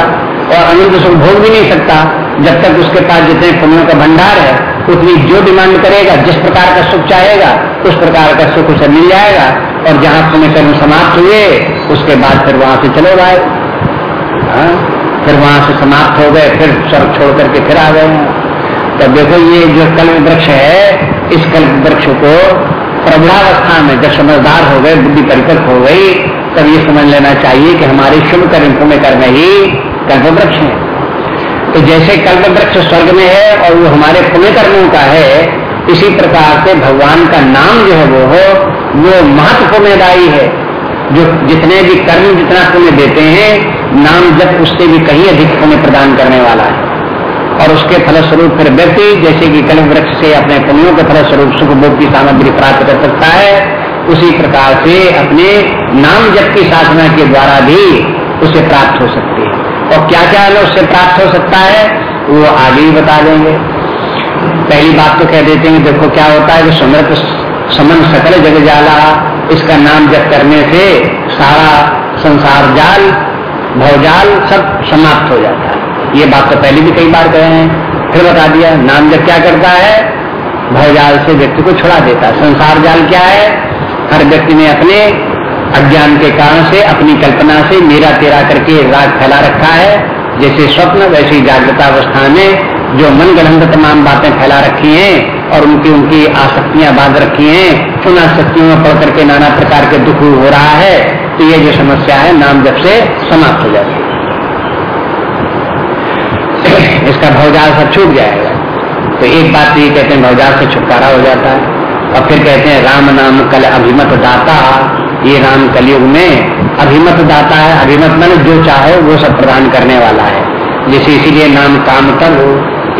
और अनंत सुख भोग भी नहीं सकता। जब तक उसके पास जितने पुण्यों का भंडार है, उतनी जो डिमांड करेगा, जिस प्रकार का सुख चाहेगा, उस प्रकार का सुख उसे मिल जाएगा और जहाँ पुण्य कर्म समाप्त हुए, उसके बाद फिर वहाँ से चलो भाई हाँ? फिर वहाँ से समाप्त हो गए, फिर स्वर्ग छोड़ करके फिर आ गए। तो देखो, ये जो कल्प वृक्ष है, इस कल्प वृक्ष को प्रबुढ़ावस्था में जब समझदार हो गए, बुद्धि परिपक्व हो गई, तब ये समझ लेना चाहिए कि हमारे शुभ कर्म में कर्म ही कल्प वृक्ष है। तो जैसे कल्प वृक्ष स्वर्ग में है और वो हमारे पुण्य कर्मों का है, इसी प्रकार से भगवान का नाम जो है वो हो, वो महत्वपूर्णदायी है। जो जितने भी कर्म जितना पुण्य देते हैं, नाम जब उससे भी कहीं अधिक पुण्य प्रदान करने वाला है। और उसके फलस्वरूप फिर व्यक्ति, जैसे कि कल वृक्ष से अपने पुण्यों के फलस्वरूप सुख भोग की सामग्री प्राप्त कर सकता है, उसी प्रकार से अपने नाम जप की साधना के द्वारा भी उसे प्राप्त हो सकती है। और क्या क्या उससे प्राप्त हो सकता है, वो आगे ही बता देंगे। पहली बात तो कह देते हैं, देखो क्या होता है कि सुमृत समन सकल जग जाला, इसका नाम जप करने से सारा संसार जाल भवजाल सब समाप्त हो जाता है। ये बात तो पहले भी कई बार कहे हैं। फिर बता दिया नाम जब क्या करता है? भवजाल से व्यक्ति को छुड़ा देता है। संसार जाल क्या है? हर व्यक्ति ने अपने अज्ञान के कारण से, अपनी कल्पना से मेरा तेरा करके राग फैला रखा है। जैसे स्वप्न, वैसी जागृता अवस्था में जो मन गढ़ तमाम बातें फैला रखी हैं और उनकी उनकी आसक्तियाँ बाँध रखी हैं, उन आसक्तियों में पढ़ करके नाना प्रकार के दुख हो रहा है तो ये जो समस्या है नाम जब से समाप्त हो जाती है। इसका भवजाल सब छूट जाएगा। तो एक बात तो ये कहते हैं भवजाल से छुटकारा हो जाता है। और फिर कहते हैं, राम नाम कल अभिमत दाता। ये राम कलयुग में अभिमत दाता है। अभिमत मैंने जो चाहे वो सब प्रदान करने वाला है। जैसे इसीलिए नाम काम कर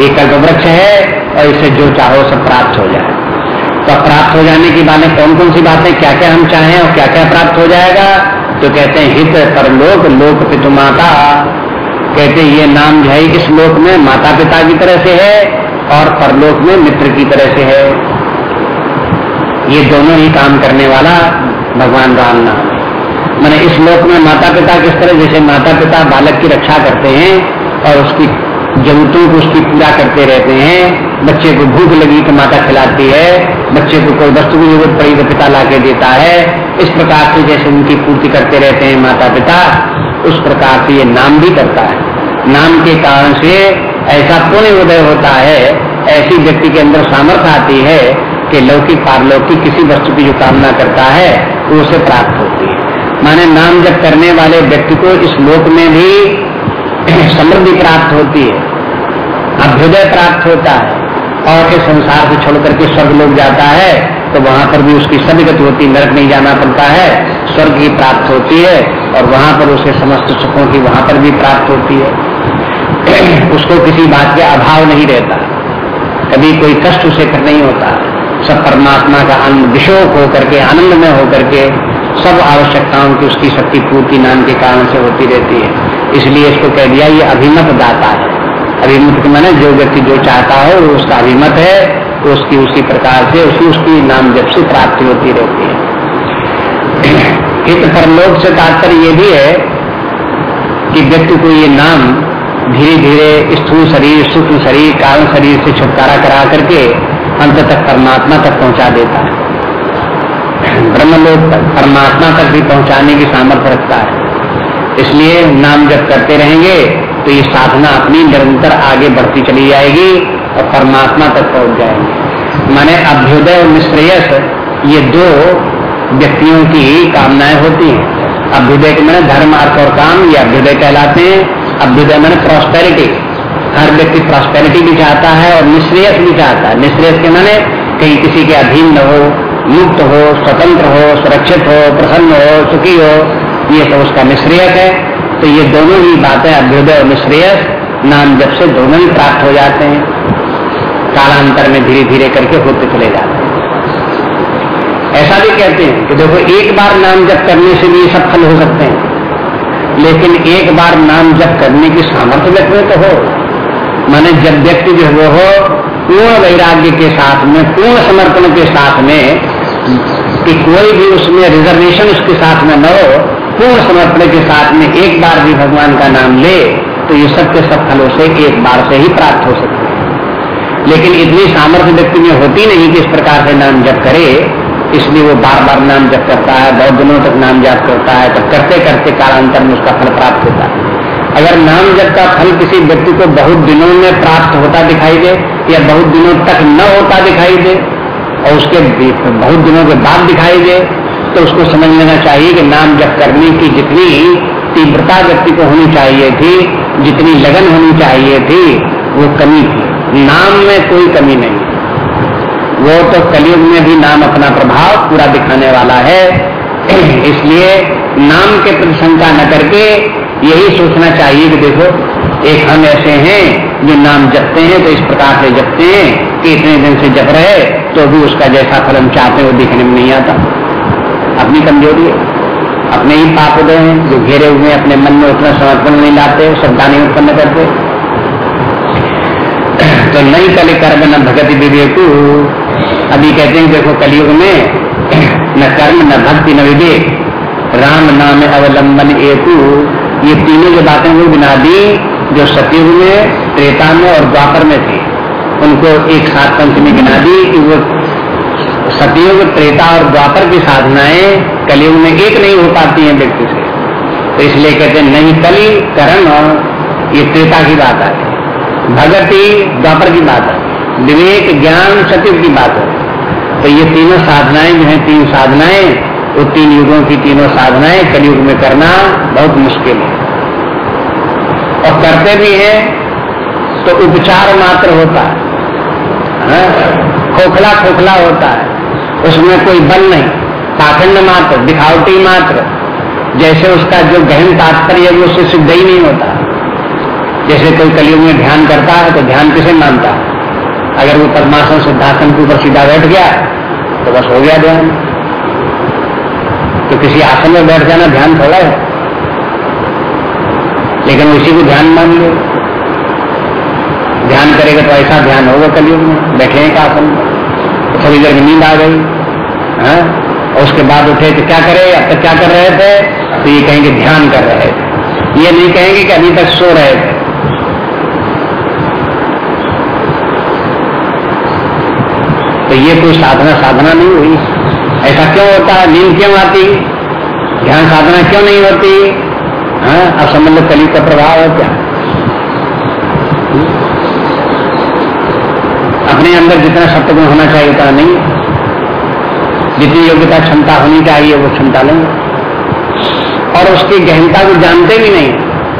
एक कल्प वृक्ष है और इसे जो चाहो सब प्राप्त हो जाए। तो प्राप्त हो जाने की बातें कौन कौन सी बातें क्या क्या हम चाहें और क्या क्या प्राप्त हो जाएगा? तो कहते हैं, हित परलोक लोक पितु माता। कहते ये नाम जो है इस लोक में माता पिता की तरह से है और परलोक में मित्र की तरह से है। ये दोनों ही काम करने वाला भगवान राम नाम मैंने इस लोक में माता पिता किस तरह, जैसे माता पिता बालक की रक्षा करते हैं और उसकी जरूरतों को उसकी पूरा करते रहते हैं, बच्चे को भूख लगी तो माता खिलाती है, बच्चे को कोई वस्तु की ज़रूरत पड़ी तो पिता ला के देता है। इस प्रकार से जैसे उनकी पूर्ति करते रहते हैं माता पिता उस प्रकार से ये नाम भी करता है। नाम के कारण से ऐसा पुण्य उदय होता है, ऐसी व्यक्ति के अंदर सामर्थ्य आती है कि लौकिक, पारलौकिक किसी वस्तु की जो कामना करता है वो उसे प्राप्त होती है। माने नाम जब करने वाले व्यक्ति को इस लोक में भी समृद्धि प्राप्त होती है, अभ्युदय प्राप्त होता है और इस संसार से छोड़ करके स्वर्ग लोग जाता है तो वहाँ पर भी उसकी सभी गति होती, नरक नहीं जाना पड़ता है। स्वर्ग की प्राप्त होती है और वहाँ पर उसे समस्त सुखों की वहाँ पर भी प्राप्त होती है। <clears throat> उसको किसी बात के अभाव नहीं रहता। कभी कोई कष्ट उसे कर नहीं होता। सब परमात्मा का आनंद विशोक होकर के आनंद में होकर के, सब आवश्यकताओं की उसकी शक्ति पूर्ति नाम के कारण से होती रहती है। इसलिए इसको कह दिया, ये अभिमत दाता है। अभिमत मैंने जो व्यक्ति जो चाहता है, वो उसका अभिमत है। उसकी उसी प्रकार से उसी, उसकी नाम जब से प्राप्ति होती रहती है। हित परलोक से तात्पर्य ये भी है कि व्यक्ति को ये नाम धीरे धीरे स्थूल शरीर सूक्ष्म शरीर, कारण शरीर से छुटकारा करा करके अंत तक परमात्मा तक पहुँचा देता है। ब्रह्मलोक परमात्मा तक भी पहुँचाने की सामर्थ्य रखता है। इसलिए नाम जब करते रहेंगे तो ये साधना अपनी निरंतर आगे बढ़ती चली जाएगी और परमात्मा तक पहुँच जाएगी। माने अभ्युदय और निश्रेयस, ये दो व्यक्तियों की कामनाएँ होती हैं। अभ्युदय के मैंने धर्म, अर्थ और काम, ये अभ्युदय कहलाते हैं। अभ्युदय मैंने प्रॉस्पेरिटी हर व्यक्ति प्रॉस्पेरिटी भी चाहता है और निश्रेयस भी चाहता है। निश्रेयस के मैंने कहीं किसी के अधीन न हो, मुक्त हो, स्वतंत्र हो, सुरक्षित हो, प्रसन्न हो, सुखी हो, ये तो उसका निश्रेयस है। तो ये दोनों ही बातें अभ्युदय और निश्रेयस नाम जब से दोनों ही प्राप्त हो जाते हैं, कालांतर में धीरे धीरे करके होते चले जाते हैं। ऐसा भी कहते हैं कि देखो, एक बार नाम जप करने से भी सब फल हो सकते हैं, लेकिन एक बार नाम जप करने की सामर्थ्य व्यक्ति तो हो। माने जब व्यक्ति जो वो हो, पूर्ण वैराग्य के साथ में, पूर्ण समर्पण के साथ में, कि कोई भी उसमें रिजर्वेशन उसके साथ में न हो पूर्ण समर्पण के साथ में एक बार भी भगवान का नाम ले तो ये के सब फलों से एक बार से ही प्राप्त हो सकते हैं। लेकिन इतनी सामर्थ्य व्यक्ति में होती नहीं कि इस प्रकार से नाम जप करे, इसलिए वो बार बार नाम जप करता है, बहुत दिनों तक नाम जप करता है तो करते करते कालांतर में उसका फल प्राप्त होता है। अगर नाम जप का फल किसी व्यक्ति को बहुत दिनों में प्राप्त होता दिखाई दे, या बहुत दिनों तक न होता दिखाई दे, और उसके बहुत दिनों के बाद दिखाई दे तो उसको समझ लेना चाहिए कि नाम जप करने की जितनी तीव्रता व्यक्ति को होनी चाहिए थी, जितनी लगन होनी चाहिए थी, वो कमी थी। नाम में कोई कमी नहीं। वो तो कलयुग में भी नाम अपना प्रभाव पूरा दिखाने वाला है। इसलिए नाम के प्रति शंका न करके यही सोचना चाहिए कि देखो, एक हम ऐसे हैं जो नाम जपते हैं तो इस प्रकार से जपते हैं कि इतने दिन से जप रहे तो भी उसका जैसा फल हम चाहते हैं वो दिखने में नहीं आता। अपनी कमज़ोरी है अपने ही पाप उदय हैं, जो घेरे हुए अपने मन में उतना समर्पण नहीं लाते, श्रद्धा नहीं उत्पन्न करते। तो नहीं कल कर्म न भगति विवेक। अभी कहते हैं देखो कलयुग में न कर्म, न भक्ति, न विवेक, राम नाम अवलंबन एक ये तीनों जो बातें बिना दी, जो सतयुग में, त्रेता में और द्वापर में थी, उनको एक साथ पंचमी गिना दी कि वो सतयुग, त्रेता और द्वापर की साधनाएँ कलयुग में एक नहीं हो पाती हैं व्यक्ति से। तो इसलिए कहते हैं, नहीं कली, करण ये त्रेता की बात आती है। भगति द्वापर की बात है। विवेक, ज्ञान, सतयुग की बात है। तो ये तीनों साधनाएँ जो है, तीन साधनाएँ, वो तीन युगों की तीनों साधनाएँ कलयुग में करना बहुत मुश्किल है। और करते भी हैं तो उपचार मात्र होता है। हाँ? खोखला खोखला होता है। उसमें कोई बल नहीं। पाखंड मात्र, दिखावटी मात्र। जैसे उसका जो गहन तात्पर्य है, वो उससे सिद्ध ही नहीं होता। जैसे कोई कलयुग में ध्यान करता है तो ध्यान किसे मानता है? अगर वो पद्मासन सिद्धासन के ऊपर सीधा बैठ गया तो बस हो गया ध्यान। तो किसी आसन में बैठ जाना ध्यान थोड़ा है। लेकिन उसी को ध्यान मान लो। ध्यान करेगा तो ऐसा ध्यान होगा कलयुग में, बैठे का आसन में। थोड़ी देर में नींद आ गई, है? और उसके बाद उठे तो क्या करे? अब तक क्या कर रहे थे? तो ये कहेंगे ध्यान कर रहे थे। ये नहीं कहेंगे कि अभी तक सो रहे थे। तो ये कोई साधना साधना नहीं हुई। ऐसा क्यों होता है? नींद क्यों आती? ध्यान साधना क्यों नहीं होती? हाँ? लो कली का प्रभाव है क्या? अपने अंदर जितना सत्य होना चाहिए उतना नहीं। जितनी योग्यता, क्षमता होनी चाहिए, वो क्षमता नहीं। और उसकी गहनता को जानते भी नहीं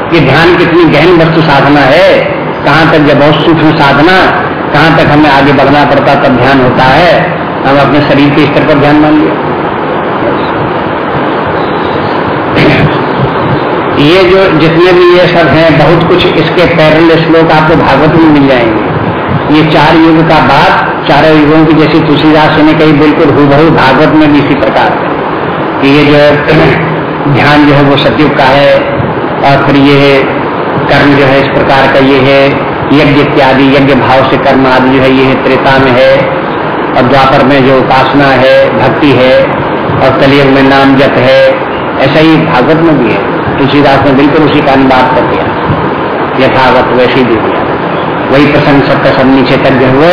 कि ध्यान कितनी गहन वस्तु साधना है। कहाँ तक जब बहुत सूक्ष्म साधना, कहाँ तक हमें आगे बढ़ना पड़ता तब ध्यान होता है। हम अपने शरीर के स्तर पर ध्यान मान लिया। ये जो जितने भी ये सब हैं, बहुत कुछ इसके पैरल श्लोक आपको भागवत में मिल जाएँगे। ये चार युग का बात चारों युगों की जैसी तुलसीदास ने कही, बिल्कुल हूबहू भागवत में भी इसी प्रकार है कि ये जो ध्यान जो है वो सतयुग का है, और फिर ये कर्म जो है इस प्रकार का ये है, यज्ञ इत्यादि, यज्ञ भाव से कर्म आदि जो है ये है, त्रेता में है, और द्वापर में जो उपासना है, भक्ति है, और कलियुग में नाम जप है, ऐसा ही भागवत में भी है। तुलसीदास ने बिल्कुल उसी का अनुवाद कर दिया। यथावत वैसे ही। दिया वही प्रसंग सबका सब नीचे तक जो वो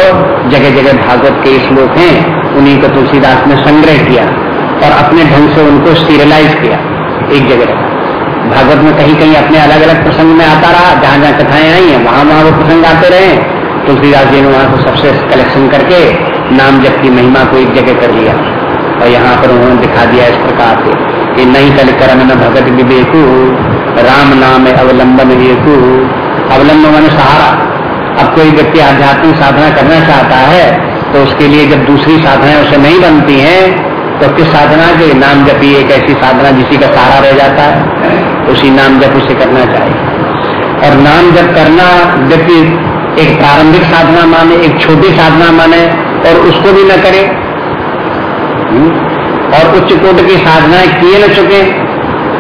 जगह जगह भागवत के श्लोक हैं, उन्हीं को तुलसीदास ने संग्रह किया और अपने ढंग से उनको सीरियलाइज किया, एक जगह रखा। भागवत में कहीं कहीं अपने अलग अलग प्रसंग में आता रहा जहाँ जहाँ कथाएँ आई हैं वहाँ वहाँ वो प्रसंग आते रहे। तुलसीदास जी ने वहाँ को सबसे कलेक्शन करके नाम जप की महिमा को एक जगह कर लिया और यहाँ पर उन्होंने दिखा दिया इस प्रकार से कि नहीं कल कर्म न भगत विवेकू, राम नाम अवलंबन विवेकु अवलंबन सहारा। अब कोई व्यक्ति आध्यात्मिक साधना करना चाहता है तो उसके लिए जब दूसरी साधनाएँ उसे नहीं बनती हैं तो किस साधना के नाम जपी एक ऐसी साधना जिसी का सहारा रह जाता है। उसी नाम जप उसे करना चाहिए। और नाम जप करना व्यक्ति एक प्रारंभिक साधना माने एक छोटी साधना माने और उसको भी न करे। हम्म? और उच्च कोट की साधनाएँ किए न चुके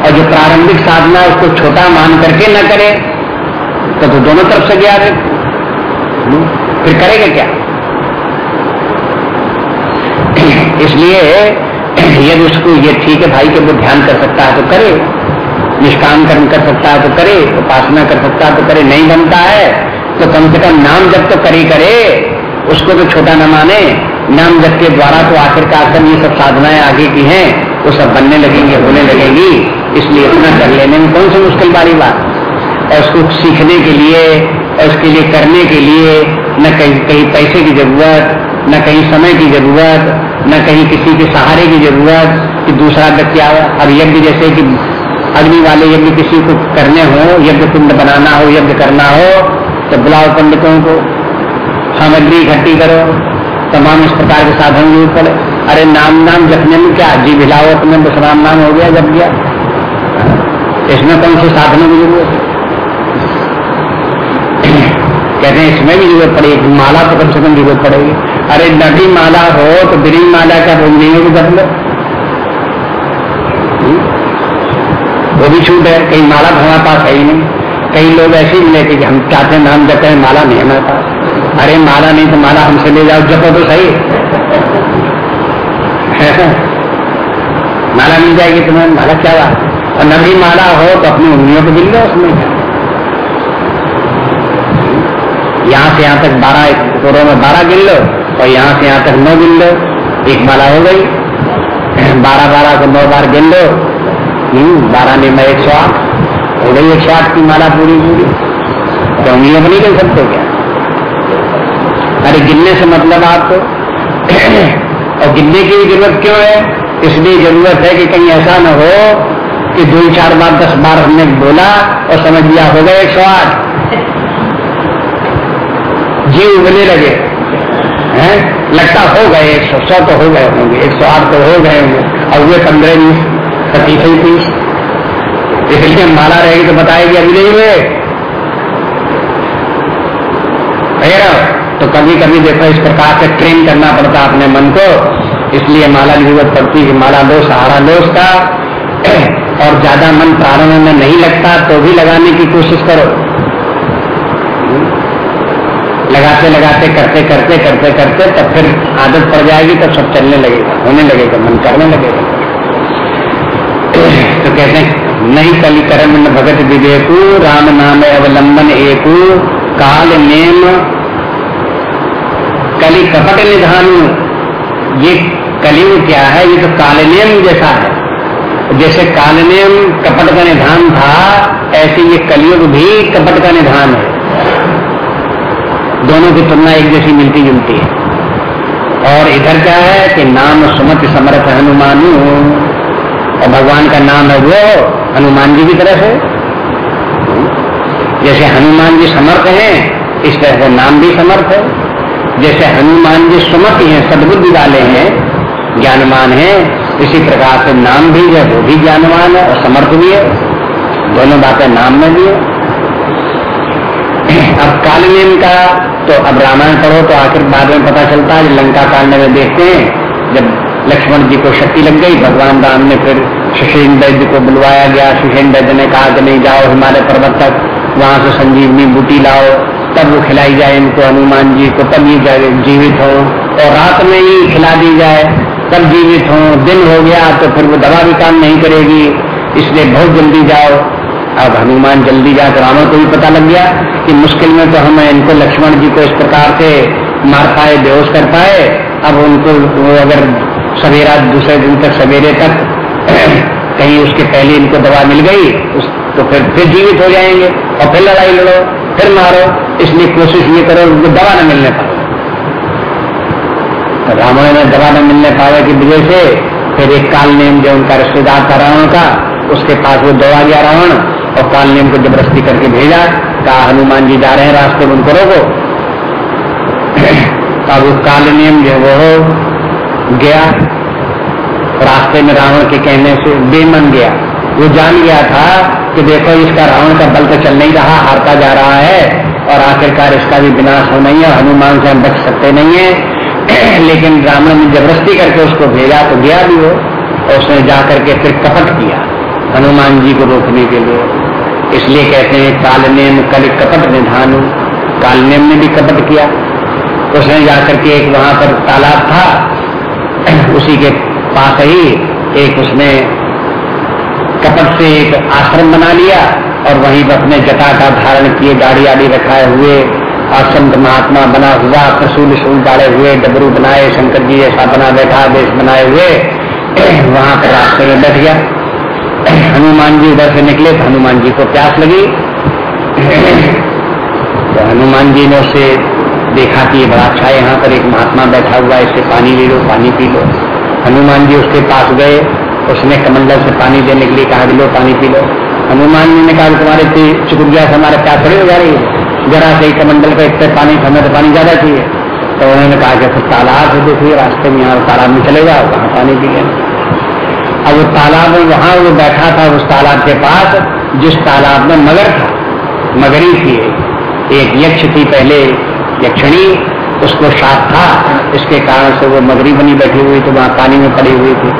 और जो प्रारंभिक साधना उसको छोटा मान करके न करे तो, तो दोनों तरफ़ से गया फिर करेगा क्या? इसलिए यदि उसको ये ठीक है, भाई कि वो ध्यान कर सकता है तो करे निष्काम कर्म कर सकता है तो करे, उपासना कर सकता है तो करे, नहीं बनता है तो कम से कम नाम जब तो करे करे, उसको तो छोटा न माने, नाम जब के द्वारा तो आखिरकार सब ये सब साधनाएँ आगे की हैं, वो सब बनने लगेंगे, होने लगेंगी, इसलिए इतना कर लेने में कौन सी मुश्किल वाली बात? और उसको सीखने के लिए और इसके लिए करने के लिए न कहीं कहीं पैसे की ज़रूरत, न कहीं समय की ज़रूरत, न कहीं किसी के सहारे की ज़रूरत कि दूसरा व्यक्ति अब यज्ञ जैसे कि अग्नि वाले यज्ञ किसी को करने हो, यज्ञ कुंड बनाना हो, यज्ञ करना हो तो बुलाओ पंडितों को, सामग्री इकट्ठी करो, तमाम इस प्रकार के साधन ज़रूर पड़े अरे नाम नाम जपने में क्या? जी भिलाओ अपने राम नाम हो गया जब गया इसमें कौन से साधनों की ज़रूरत है? कहते हैं, इसमें भी ज़रूरत पड़ेगी, माला तो कम से कम ज़रूरत पड़ेगी। अरे नदी माला हो तो बिरी माला का रोग नहीं होगी मतलब वो भी छूट है, कहीं माला तो हमारे पास है ही नहीं। कई लोग ऐसे ही लेते कि हम चाहते हैं, नाम जपते हैं, माला नहीं हमारे पास। अरे, माला नहीं तो माला हमसे ले जाओ, जपो तो सही। <laughs> माला मिल जाएगी तुम्हें, माला क्या बात और नबी माला हो तो अपनी उंगलियों को मिल लो उसमें। यहाँ से यहाँ तक बारह कोरों में बारह गिन लो और यहाँ से यहाँ तक नौ गिन लो एक माला हो गई। बारह बारह को नौ बार गिन लो। हम्म, बारह मैं एक सौ आठ। हो गई एक सौ आठ की माला पूरी पूरी तो उंगलियों को नहीं गिन सकते क्या? अरे गिनने से मतलब आपको और गिनने की ज़रूरत क्यों है? इसलिए ज़रूरत है कि कहीं ऐसा न हो कि दो चार बार दस बार हमने बोला और समझ लिया हो गए एक सौ आठ। जीव उगने लगे। हैं? लगता हो गए, एक सौ सौ तो हो गए होंगे, एक सौ आठ तो हो गए होंगे। और वे पंद्रह बीस, पच्चीस तीस इसलिए माला रहेगी तो बताएगी, अभी नहीं हुए तो कभी कभी देखो, इस प्रकार से ट्रेन करना पड़ता अपने मन को। इसलिए माला की ज़रूरत पड़ती है माला लो सहारा लो उसका। और ज़्यादा मन प्रारंभ में नहीं लगता तो भी लगाने की कोशिश करो। लगाते लगाते, करते करते करते करते, तब फिर आदत पड़ जाएगी, तब सब चलने लगेगा, होने लगेगा, मन करने लगेगा। तो कहते हैं, नहीं कली कर्म न भगत विवेकु, राम नाम अवलंबन एकु, काल नेम कली कपट निधान। ये कलियुग क्या है? ये तो काल नेम जैसा है। जैसे कालनेम कपट का निधान था, ऐसे ये कलियुग भी कपट का निधान है। दोनों की तुलना एक जैसी मिलती जुलती है। और इधर क्या है कि नाम सुमत समर्थ हनुमान। और भगवान का नाम है वो हनुमान जी की तरह से। जैसे हनुमान जी समर्थ हैं, इस तरह से नाम भी समर्थ है। जैसे हनुमान जी सुमत हैं, सदबुद्धि वाले हैं ज्ञानमान हैं, इसी प्रकार से नाम भी है, वो भी ज्ञानवान है और समर्थ भी है। दोनों बातें नाम में भी है। अब कालनेम का तो अब रामायण पढ़ो तो आखिर बाद में पता चलता है, लंका कांड में देखते हैं, जब लक्ष्मण जी को शक्ति लग गई, भगवान राम ने फिर सुशेन दैद्य को बुलवाया गया। सुशेन दैद्य ने कहा कि नहीं, जाओ हिमालय पर्वत तक वहाँ से संजीवनी बूटी लाओ, तब वो खिलाई जाए इनको, हनुमान जी को, तब ये जीवित हो। और रात में ही खिला दी जाए, तब जीवित हो। दिन हो गया तो फिर वो दवा भी काम नहीं करेगी, इसलिए बहुत जल्दी जाओ। अब हनुमान जल्दी तो रावण को भी पता लग गया कि मुश्किल में तो हम इनको लक्ष्मण जी को इस प्रकार से मार पाए बेहोश कर पाए। अब उनको अगर सवेरा, दूसरे दिन तक सवेरे तक <clears throat> कहीं उसके पहले इनको दवा मिल गई, उस तो फिर फिर जीवित हो जाएँगे और फिर लड़ाई लड़ो, फिर मारो। इसलिए कोशिश ये करो उनको दवा न मिलने पाए। रावण में दवा न मिलने पावे की वजह से फिर एक काल नेम जो उनका, रिश्तेदार था रावण का, उसके पास वो दवा गया रावण। और काल नेम को ज़बरदस्ती करके भेजा, कहा, हनुमान जी जा रहे हैं रास्ते में, उनको रोको। <clears throat> अब वो काल नियम जो वो गया। रास्ते में रावण के कहने से बेमन गया। वो जान गया था कि देखो, इसका रावण का बल तो चल नहीं रहा, हारता जा रहा है, और आखिरकार इसका भी विनाश हो नहीं है, हनुमान से हम बच सकते नहीं है। <clears throat> लेकिन रावण ने ज़बरदस्ती करके उसको भेजा तो गया भी वो, और उसने जा करके फिर कपट किया, हनुमान जी को रोकने के लिए। इसलिए कहते हैं कालनेम कल कपट निधान कालनेम ने भी कपट किया। उसने जाकर के एक वहाँ पर तालाब था, उसी के पास ही एक उसने कपट से एक आश्रम बना लिया और वहीं पर अपने जटा का धारण किए गाड़ी आड़ी रखाए हुए और संत महात्मा बना हुआ प्रसूल सूल डाले हुए, डबरू बनाए, शंकर जी ऐसा बना बैठा देश बनाए हुए, वहाँ पर रास्ते में बैठ गया। हनुमान जी उधर से निकले तो हनुमान जी को प्यास लगी। तो हनुमान जी ने उसे देखा कि ये बड़ा अच्छा है, यहाँ पर एक महात्मा बैठा हुआ है, इससे पानी ले लो, पानी पी लो। हनुमान जी उसके पास गए, उसने कमंडल से पानी देने के लिए कहा लो, पानी पी लो। हनुमान जी ने कहा तुम्हारे चुकुरिया से हमारे क्या खड़े हो जा रही है। जरा से कमंडल का इतने पानी, हमें तो पानी ज़्यादा चाहिए। तो उन्होंने कहा कि फिर तालाब से देखिए, रास्ते में यहाँ तालाब में चले जाओ, वहाँ पानी पी अब वो तालाब में वहाँ वो बैठा था, उस तालाब के पास, जिस तालाब में मगर था, मगरी थी एक। यक्ष थी पहले, यक्षणी, उसको साथ था, इसके कारण से वो मगरी बनी बैठी हुई तो वहाँ पानी में पड़ी हुई थी।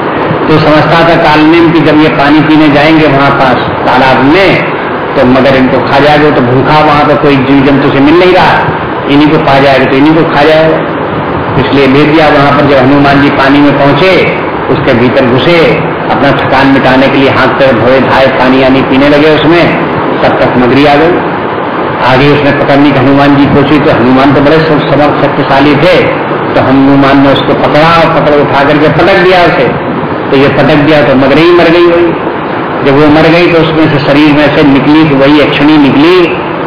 तो समझता था कालनेम की जब ये पानी पीने जाएँगे वहाँ पास तालाब में तो मगर इनको खा जाएगा तो भूखा वहाँ पर कोई जीव जंतु से मिल नहीं रहा। इन्हीं को पा जाएगा तो इन्हीं को खा जाएगा। इसलिए भेज दिया, वहाँ पर जब हनुमान जी पानी में पहुँचे उसके भीतर घुसे, अपना थकान मिटाने के लिए हाथ पैर धोए, धाए, पानी आनी पीने लगे उसमें तब तक मगरी आ गई। आगे उसने पकड़ने की हनुमान जी पूछी तो हनुमान तो बड़े समर्थ शक्तिशाली थे। तो हनुमान ने उसको पकड़ा और पकड़ उठा करके पटक दिया उसे। तो ये पटक दिया तो मगर ही मर गई वही। जब वो मर गई तो उसमें से शरीर में से निकली तो वही अक्षणी निकली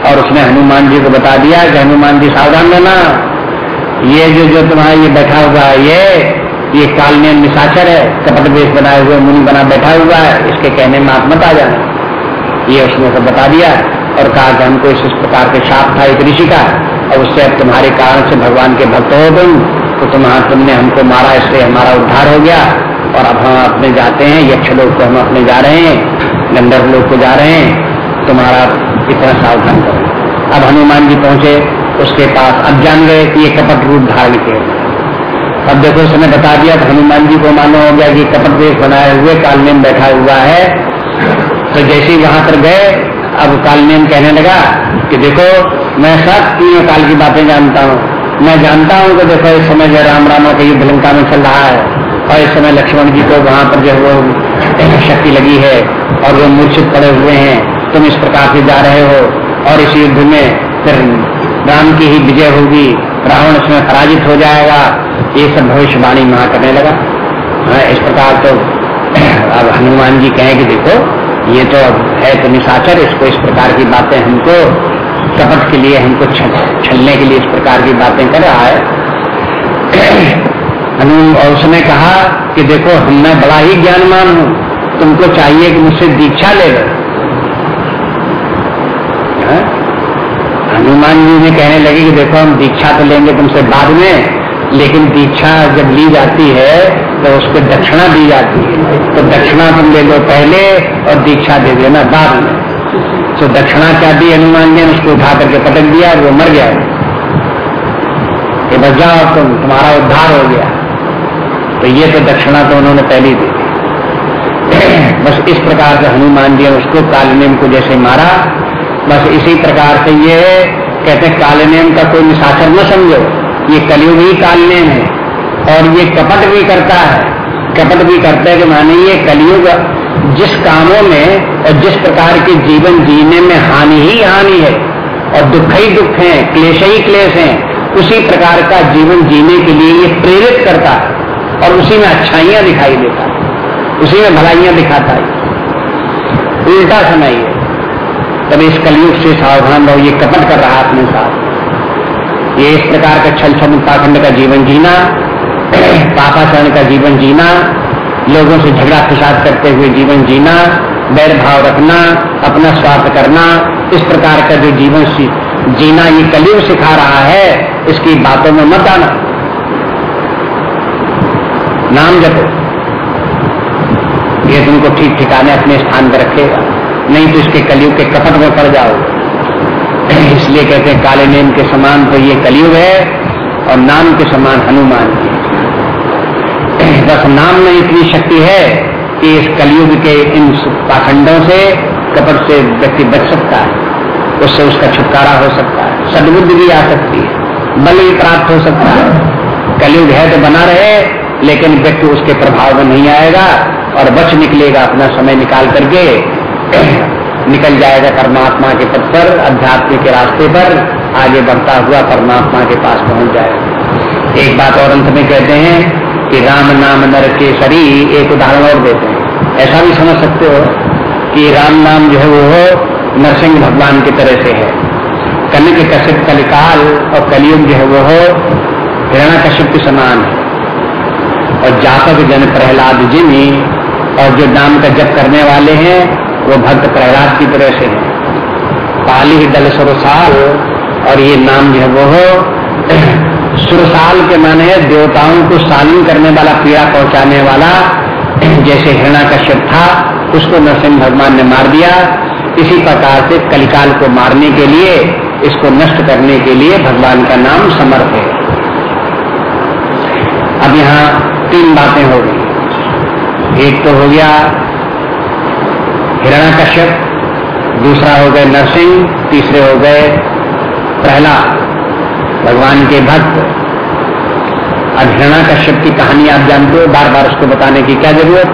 और उसने हनुमान जी को बता दिया कि हनुमान जी सावधान रहना। ये जो जो तुम्हारा ये बैठा हुआ है, ये ये कालनियन निशाचर है कपट वेश बनाए हुए, मुनि बना बैठा हुआ है, इसके कहने में आप मत आ जाना। ये उसने सब बता दिया और कहा कि हमको इस प्रकार के साप था एक ऋषि का और उससे अब तुम्हारे कारण से भगवान के भक्त हो तुम तो तुम्हारा तुमने हमको मारा इसलिए हमारा उद्धार हो गया। और अब हम अपने जाते हैं, यक्ष लोग को हम अपने जा रहे हैं गंधर्व लोग को जा रहे हैं, तुम्हारा इतना सावधान करो। अब हनुमान जी पहुँचे, उसके पास अब जान गए कि ये कपट रूप धारण के अब देखो उसने बता दिया तो हनुमान जी को मानो हो गया कि कपट देश बनाए हुए कालनेम बैठा हुआ है। तो जैसे ही वहाँ पर गए, अब कालनेम कहने लगा कि देखो, मैं सब तीनों काल की बातें जानता हूँ। मैं जानता हूँ कि देखो, इस समय जो राम रामा का युद्ध लंका में चल रहा है और इस समय लक्ष्मण जी को वहाँ पर जो वो शक्ति लगी है और वो मूर्छित पड़े हुए हैं। तुम इस प्रकार से जा रहे हो और इस युद्ध में फिर राम की ही विजय होगी। रावण इसमें पराजित हो जाएगा। ये सब भविष्यवाणी वहाँ करने लगा। हाँ, इस प्रकार तो <clears throat> अब हनुमान जी कहें कि देखो ये तो है तो निशाचर इसको इस प्रकार की बातें हमको कपट के लिए हमको छलने के लिए इस प्रकार की बातें कर रहा है। <clears throat> और उसने कहा कि देखो हम मैं बड़ा ही ज्ञानमान हूँ तुमको चाहिए कि मुझसे दीक्षा ले लो। हाँ? हनुमान जी ने कहने लगे कि देखो हम दीक्षा तो लेंगे तुमसे बाद में लेकिन दीक्षा जब ली जाती है तो उसको दक्षिणा दी जाती है। तो दक्षिणा तुम ले लो पहले और दीक्षा दे देना बाद में। तो दक्षिणा क्या दी हनुमान जी ने? उसको उठा करके पटक दिया वो मर गया। ये जाओ तुम, तुम्हारा उद्धार हो गया। तो ये तो दक्षिणा तो उन्होंने पहली दी <clears throat> बस इस प्रकार से हनुमान जी ने उसको कालनेम को जैसे मारा। बस इसी प्रकार से ये कहते कालनेम का कोई निशाचर न समझो। ये कलयुग ही कालनेम है। और ये कपट भी करता है। कपट भी करता है कि माने ये कलयुग जिस कामों में और जिस प्रकार के जीवन जीने में हानि ही हानि है और दुख ही दुख है, क्लेश ही क्लेश है, उसी प्रकार का जीवन जीने के लिए ये प्रेरित करता है और उसी में अच्छाइयाँ दिखाई देता है। उसी में भलाइयाँ दिखाता है। उल्टा समय है तब इस कलयुग से सावधान रहो, ये कपट कर रहा है अपने साथ। ये इस प्रकार का छल छल उत्तराखंड का जीवन जीना, <clears throat> पापाचरण का जीवन जीना, लोगों से झगड़ा फसाद करते हुए जीवन जीना, बैर भाव रखना, अपना स्वार्थ करना, इस प्रकार का जो जीवन जीना ये कलयुग सिखा रहा है, इसकी बातों में मत आना। नाम जपो। ये तुमको ठीक ठिकाने अपने स्थान पर रखेगा, नहीं तो इसके कलयुग के कपट में पड़ जाओगे। इसलिए कहते हैं, काले नेम के समान तो ये कलयुग है और नाम के समान हनुमान बस नाम में इतनी शक्ति है कि इस कलयुग के इन पाखंडों से, कपट से व्यक्ति बच सकता है। उससे उसका छुटकारा हो सकता है। सदबुद्धि भी आ सकती है। बल भी प्राप्त हो सकता है। कलयुग है तो बना रहे, लेकिन व्यक्ति उसके प्रभाव में नहीं आएगा और बच निकलेगा, अपना समय निकाल करके। निकल जाएगा परमात्मा के पद पर, अध्यात्म के रास्ते पर, आगे बढ़ता हुआ परमात्मा के पास पहुँच जाएगा। एक बात और अंत में कहते हैं कि राम नाम नर के शरी एक उदाहरण और देते हैं। ऐसा भी समझ सकते हो कि राम नाम जो है वो नरसिंह भगवान की तरह से है। कन्या के कश्यप कलिकाल और कलियुग जो है वो हो हिरणा कश्यप के समान है। और जातक जन प्रहलाद जिनी और जो नाम का जप करने वाले हैं वो भक्त प्रहलाद की तरह से है। पाली दल सुरसाल, और ये नाम जो है वो सुरसाल के माने है देवताओं को सालिन करने वाला, पीड़ा पहुँचाने वाला, जैसे हिरणा कश्यप था, उसको नरसिंह भगवान ने मार दिया। इसी प्रकार से कलिकाल को मारने के लिए, इसको नष्ट करने के लिए भगवान का नाम समर्थ है। अब यहाँ तीन बातें हो गई। एक तो हो गया हिरणा कश्यप, दूसरा हो गए नरसिंह, तीसरे हो गए प्रहलाद, भगवान के भक्त। अब हिरणा कश्यप की कहानी आप जानते हो बार बार उसको बताने की क्या ज़रूरत?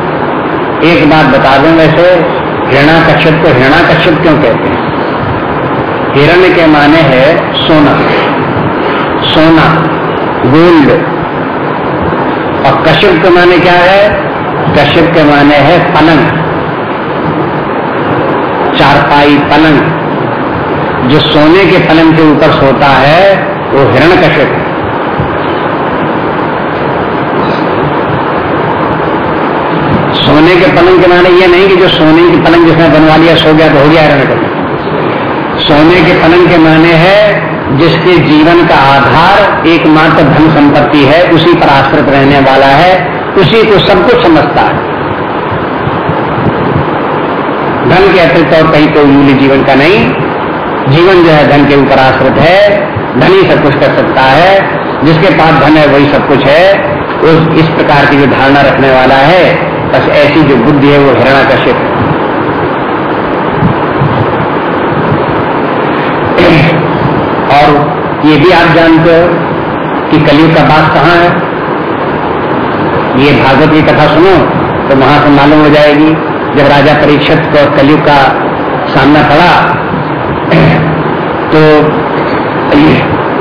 एक बात बता दूँ वैसे हिरणा कश्यप को हिरणा कश्यप क्यों कहते हैं? हिरण के माने है सोना। सोना, गोल्ड। और कश्यप के माने क्या है? कश्यप के माने है पलंग। चारपाई पलंग। जो सोने के पलंग के ऊपर सोता है, वो हिरण कश्यप। सोने के पलंग के माने ये नहीं कि जो सोने की पलंग जिसने बनवा लिया, सो गया तो हो गया हिरण कश्यप। सोने के पलंग के माने है, जिसके जीवन का आधार एकमात्र धन संपत्ति है, उसी पर आश्रित रहने वाला है, उसी को सब कुछ समझता है। धन के अतिरिक्त और कहीं कोई मूल्य जीवन का नहीं। जीवन जो है धन के ऊपर आश्रित है, धन ही सब कुछ कर सकता है, जिसके पास धन है वही सब कुछ है। उस इस प्रकार की जो धारणा रखने वाला है, बस ऐसी जो बुद्धि है वो हिरणा कश्यप और ये भी आप जानते हो कि कलयुग का बात कहाँ है? ये भागवत की कथा सुनो तो वहाँ से मालूम हो जाएगी। जब राजा परीक्षित को कलयुग का सामना पड़ा तो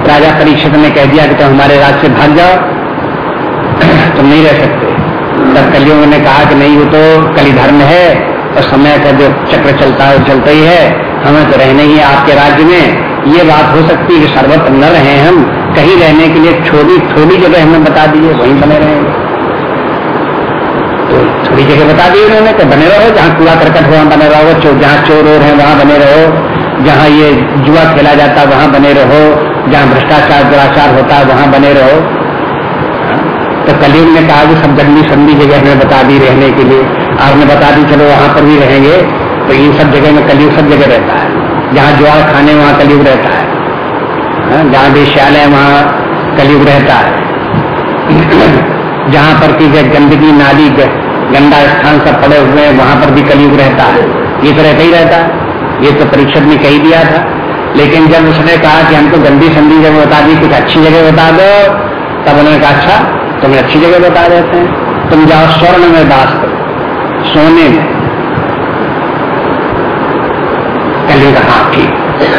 राजा परीक्षित ने कह दिया कि तुम तो हमारे राज से भाग जाओ। तुम नहीं रह सकते। तब कलयुग ने कहा कि नहीं, वो तो कली धर्म है और समय का जो चक्र चलता है चलता ही है। हमें तो रहने ही आपके राज्य में। ये बात हो सकती है कि सर्वत्र न रहे हम। कहीं रहने के लिए छोटी थोड़ी जगह हमें बता दीजिए वहीं बने रहेंगे थोड़ी जगह बता दी उन्होंने तो बने रहो जहाँ कूड़ा करकट वहाँ बने रहो चो, जहाँ चोर और है वहाँ बने रहो जहाँ ये जुआ खेला जाता है वहाँ बने रहो जहाँ भ्रष्टाचार दुराचार होता है वहाँ बने रहो। तो कलीम ने कहा कि सब गंदी संदी जगह हमें बता दी रहने के लिए। आपने बता दी चलो वहाँ पर भी रहेंगे। तो इन सब जगह में कलयुग सब जगह रहता है। जहाँ जुआ खाने वहाँ कलयुग रहता है। हाँ, जहाँ वेश्यालय वहाँ कलयुग रहता है। <clears throat> जहाँ पर की गंदगी नाली गंदा स्थान सब पड़े हुए हैं, वहाँ पर भी कलयुग रहता है। ये तो रहता ही रहता है। ये तो परीक्षक ने कही दिया था। लेकिन जब उसने कहा कि हमको गंदी संदी जगह बता दी, कुछ अच्छी जगह बता दो, तब उन्होंने कहा अच्छा तुम्हें अच्छी जगह बता देते हैं। तुम जाओ स्वर्ण में दास करो, सोने में। कलयुग हाँ ठीक।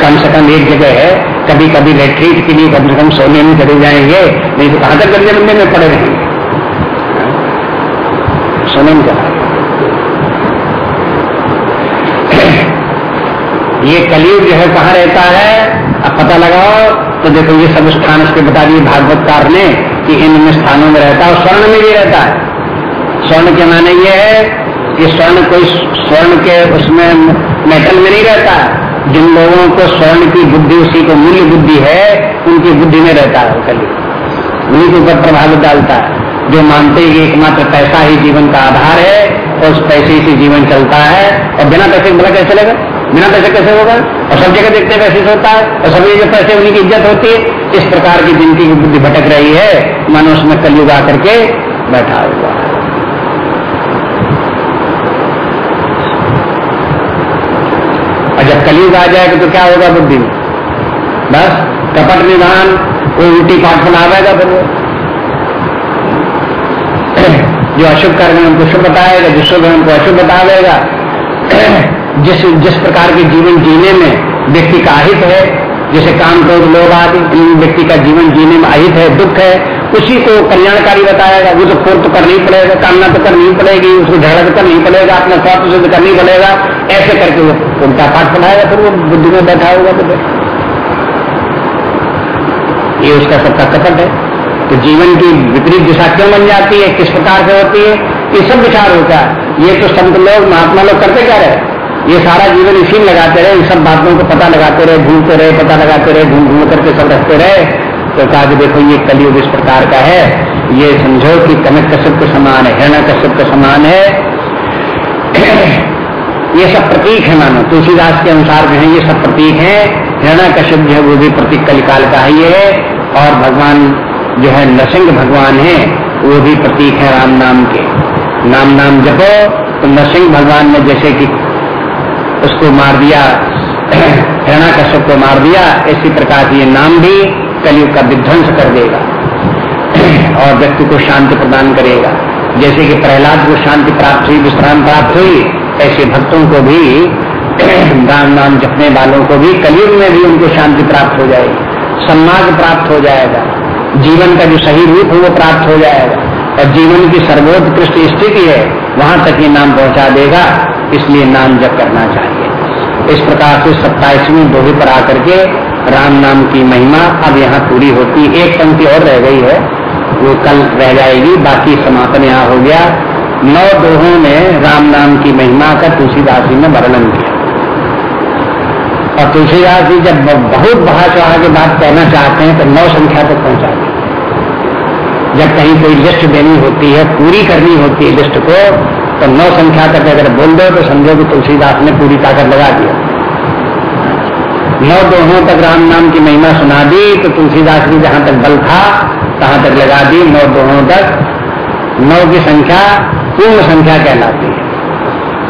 कम से कम एक जगह है कभी कभी रेट्रीट के लिए कम से कम सोने में चले जाएँगे, नहीं तो कहाँ तक गंदे बंदे में पड़े रहेंगे? सुनन का ये कलयुग जो है, कहाँ रहता है? अब पता लगाओ तो देखो ये सब स्थान उसके बता दिए भागवतकार ने कि इन स्थानों में रहता है स्वर्ण में भी रहता है। स्वर्ण के माने ये है कि स्वर्ण कोई स्वर्ण के उसमें मेटल में नहीं रहता। जिन लोगों को स्वर्ण की बुद्धि, उसी को मूल्य बुद्धि है, उनकी बुद्धि में रहता है कलयुग। उन्हीं के ऊपर प्रभाव डालता है। जो मानते हैं कि एकमात्र पैसा ही जीवन का आधार है और उस पैसे से जीवन चलता है, और बिना पैसे भला कैसे चलेगा? बिना पैसे कैसे होगा? और सब जगह देखते पैसे से होता है, और सभी जो पैसे उन्हीं की इज़्ज़त होती है। इस प्रकार की ज़िंदगी की बुद्धि भटक रही है मानो उसमें कलयुग आकर के बैठा हुआ है। और जब कलयुग आ जाएगा तो क्या होगा बुद्धि में? बस, कपट निधान कोई उल्टी पाठ बनावेगा फिर वो जो अशुभ कर्म है, उनको शुभ बताएगा, जो शुभ है, उनको अशुभ बता देगा। <clears throat> जिस जिस प्रकार के जीवन जीने में व्यक्ति का अहित है, जैसे काम क्रोध लोग आदि व्यक्ति का जीवन जीने में अहित है, दुख है, उसी को कल्याणकारी बताएगा। वो तो खोर तो करनी पड़ेगा, कामना तो करनी पड़ेगी, उसको झगड़ा तो करनी पड़ेगा, अपना स्वार्थ सिद्ध करनी पड़ेगा। ऐसे करके वो उल्टा पाठ पढ़ाएगा, फिर वो बुद्धि में बैठा होगा तो ये उसका सबका कपट है। तो जीवन की विपरीत दिशा क्यों बन जाती है? किस प्रकार से होती है? ये सब विचार होता है। ये तो संत लोग, महात्मा लोग करते क्या रहे? ये सारा जीवन इसी में लगाते रहे, इन सब बातों को पता लगाते रहे घूमते रहे, पता लगाते रहे घूम घूम करके सब रखते रहे। तो कहा कि देखो, ये कलयुग इस प्रकार का है। ये समझो कि कनक कश्यप के समान है, हिरणा कश्यप के समान है। ये सब प्रतीक है मानो। तुलसीदास के अनुसार जो है, ये सब प्रतीक है। हिरणा कश्यप जो है, वो भी प्रतीक कलिकाल का ही है। और भगवान जो है नरसिंह भगवान है, वो भी प्रतीक है राम नाम के। नाम नाम जपो तो नरसिंह भगवान ने जैसे कि उसको मार दिया, <clears throat> हिरणा कश्यप को मार दिया, इसी प्रकार ये नाम भी कलयुग का विध्वंस कर देगा। <clears throat> और व्यक्ति को शांति प्रदान करेगा। जैसे कि प्रहलाद को शांति प्राप्त हुई, विश्राम प्राप्त हुई, ऐसे भक्तों को भी <clears throat> राम नाम जपने वालों को भी कलयुग में भी उनको शांति प्राप्त हो जाएगी, सम्मान प्राप्त हो जाएगा। जीवन का जो सही रूप है, वो प्राप्त हो जाएगा। और जीवन की सर्वोत्कृष्ट स्थिति है, वहाँ तक ये नाम पहुँचा देगा, इसलिए नाम जप करना चाहिए। इस प्रकार से सत्ताईसवीं दोहे पर आकर के राम नाम की महिमा अब यहाँ पूरी होती। एक पंक्ति और रह गई है, वो कल रह जाएगी, बाकी समापन यहाँ हो गया। नौ दोहों ने राम नाम की महिमा का तुलसीदास जी ने वर्णन किया। और तुलसीदास जी जब बहुत बहा चढ़ा के बात कहना चाहते हैं तो नौ संख्या तक पहुँचा जब कहीं कोई लिस्ट देनी होती है, पूरी करनी होती है लिस्ट को तो नौ संख्या तक अगर बोल दो तो समझो कि तुलसीदास ने पूरी ताकत लगा दिया नौ दोहों तक राम नाम की महिमा सुना दी तो तुलसीदास जी जहाँ तक बल था, तहां तक लगा दी नौ दोहों तक। नौ की संख्या पूर्ण संख्या कहलाती है।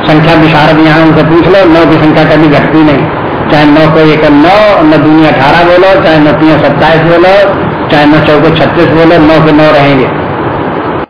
संख्या विशारद यहाँ उनसे पूछ लो, नौ की संख्या कभी घटती नहीं। चाहे नौ को एक नौ न दुनिया अठारह बोलो, चाहे नौ तीन सत्ताईस बोलो चाहे नौ चौको छत्तीस बोले नौ के नौ रहेंगे।